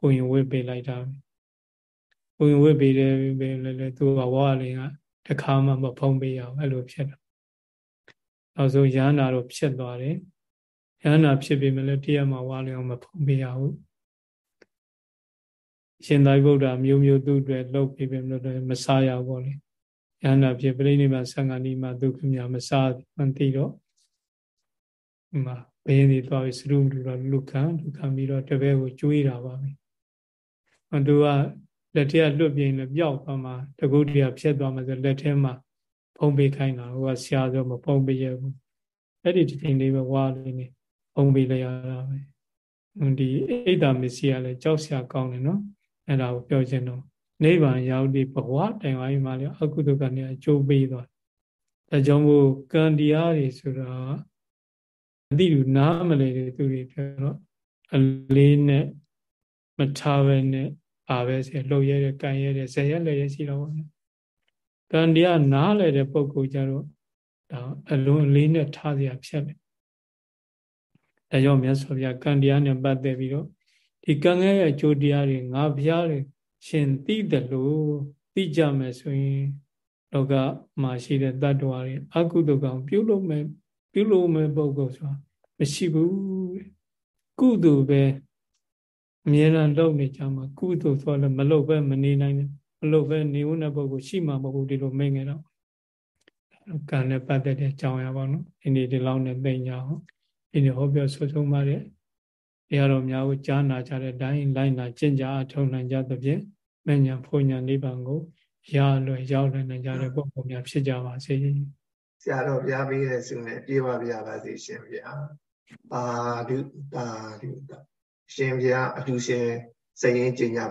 ကိုရင်ဝတ်ပေးလိုက်တာကိုရင်ဝတ်ပေးတယ်ပဲလေသူကဝါလေးကတခါမှမဖုံးပေးရအောင်အဲ့လိုဖြစ်တာနောက်ဆုံးရဟန္တာတော့ဖြစ်သွားတယ်ရဟန္တာဖြစ်ပြီမလဲတရားမှာဝါလျောင်မဖုံးပေးရဘူး ရှင်သာရိပုတ္တရာမျိုးမျိုးသူ့အတွက်လှုပ်ပြီးပြီမလို့မစားရဘူးပေါ့လေယန္တာဖြစ်ပြိဋိဘဆံဃာနီမှာဒုက္ခမြမစားမသိတော့ဒီမှာဘင်းဒီသွားပြီးစရုလူတော့လူခံလူခံပြီးတော့တပည့်ကိုကျွေးတာပါပဲ။သူကလက်ထက်လွတ်ပြင်းလည်းပျောက်သွားမှာတကုတ်တရဖြစ်သွားမှာဆိုလက်ထဲမှာဖုံးပေးခိုင်းတာဟိုကဆရာဆိုမဖုံးပေးရဘူး။အဲ့ဒီဒီချိန်လေးပဲဝါလေးနေဖုံးပေးလိုက်ရတာပဲ။ဒီအိတ်တာမစ္စည်းကလည်းကြောက်စရာကောင်းတယ်နော်။ အဲ့ဒါကိုပြောခြင်းတော့နိဗ္ဗာန်ရောက်တဲ့ဘဝတိုင်ဝိုင်းမှာလည်းအကုသိုလ်ကနေအကျိုးပေးသွားတယ်။ဒါကြောင့်မို့ကံတရားတွေဆိုတာအတိလူနားမလည်တဲ့သူတွေပြောတော့အလေးနဲ့မထားပဲနဲ့ပါပဲစေလှုပ်ရဲတဲ့ကံရဲတဲ့ဇယ်ရလည်းရရှိတော့ပါဘူး။ကံတရားနားလည်တဲ့ပုဂ္ဂိုလ်ကြတော့ဒါအလွန်လေးနဲ့ထားစရာဖြစ်တယ်။ဒါကြောင့်မြတ်စွာဘုရားကံတရားနဲ့ပတ်သက်ပြီးတော့ ဒီကံရဲ့အကျိုးတရားတွေငါဘုရားတွေရှင်သိတယ်လို့သိကြမယ်ဆိုရင်လောကမှာရှိတဲ့တ attva တွေအကုသိုလ်ကောင်ပြုလုပ်မယ်ပြုလုပ်မယ်ပုဂ္ဂိုလ်ဆိုတာမရှိဘူးကုသိုလ်ပဲအမြဲတမ်းလုပ်နေကြမှာကုသိုလ်ဆိုလည်းမလုပ်ပဲမနေနိုင်ဘူးမလုပ်ပဲနေဦးတဲ့ပုဂ္ဂိုလ်ရှိမှာမဟုတ်ဘူးဒီလိုမိတ်ငယ်တော့ကံနဲ့ပတ်သက်တဲ့အကြောင်းအရာပေါ့နော်ဒီနေ့ဒီလောက်နဲ့သိညာဟောဒီနေ့ဟောပြောဆွဆုံးပါတဲ့ တရားတော်များကိုကြားနာကြတဲ့အတိုင်းလိုက်နာကျင့်ကြအထောက်နိုင်ကြသဖြင့်မဉ္ဇဉ်ဖွညာနိဗ္ဗာန်ကိုရလွယ်ရောက်လွယ်နိုင်ကြတဲ့ပုဂ္ဂိုလ်များဖြစ်ကြပါစေဆရာတော်ဘုရားပေးတဲ့ဆုနဲ့ပြေပါပြပါစေရှင်ဗျာပါဒုတာဒုတာရှင်ဗျာအတူရှင်စရင်ကျင်ညာ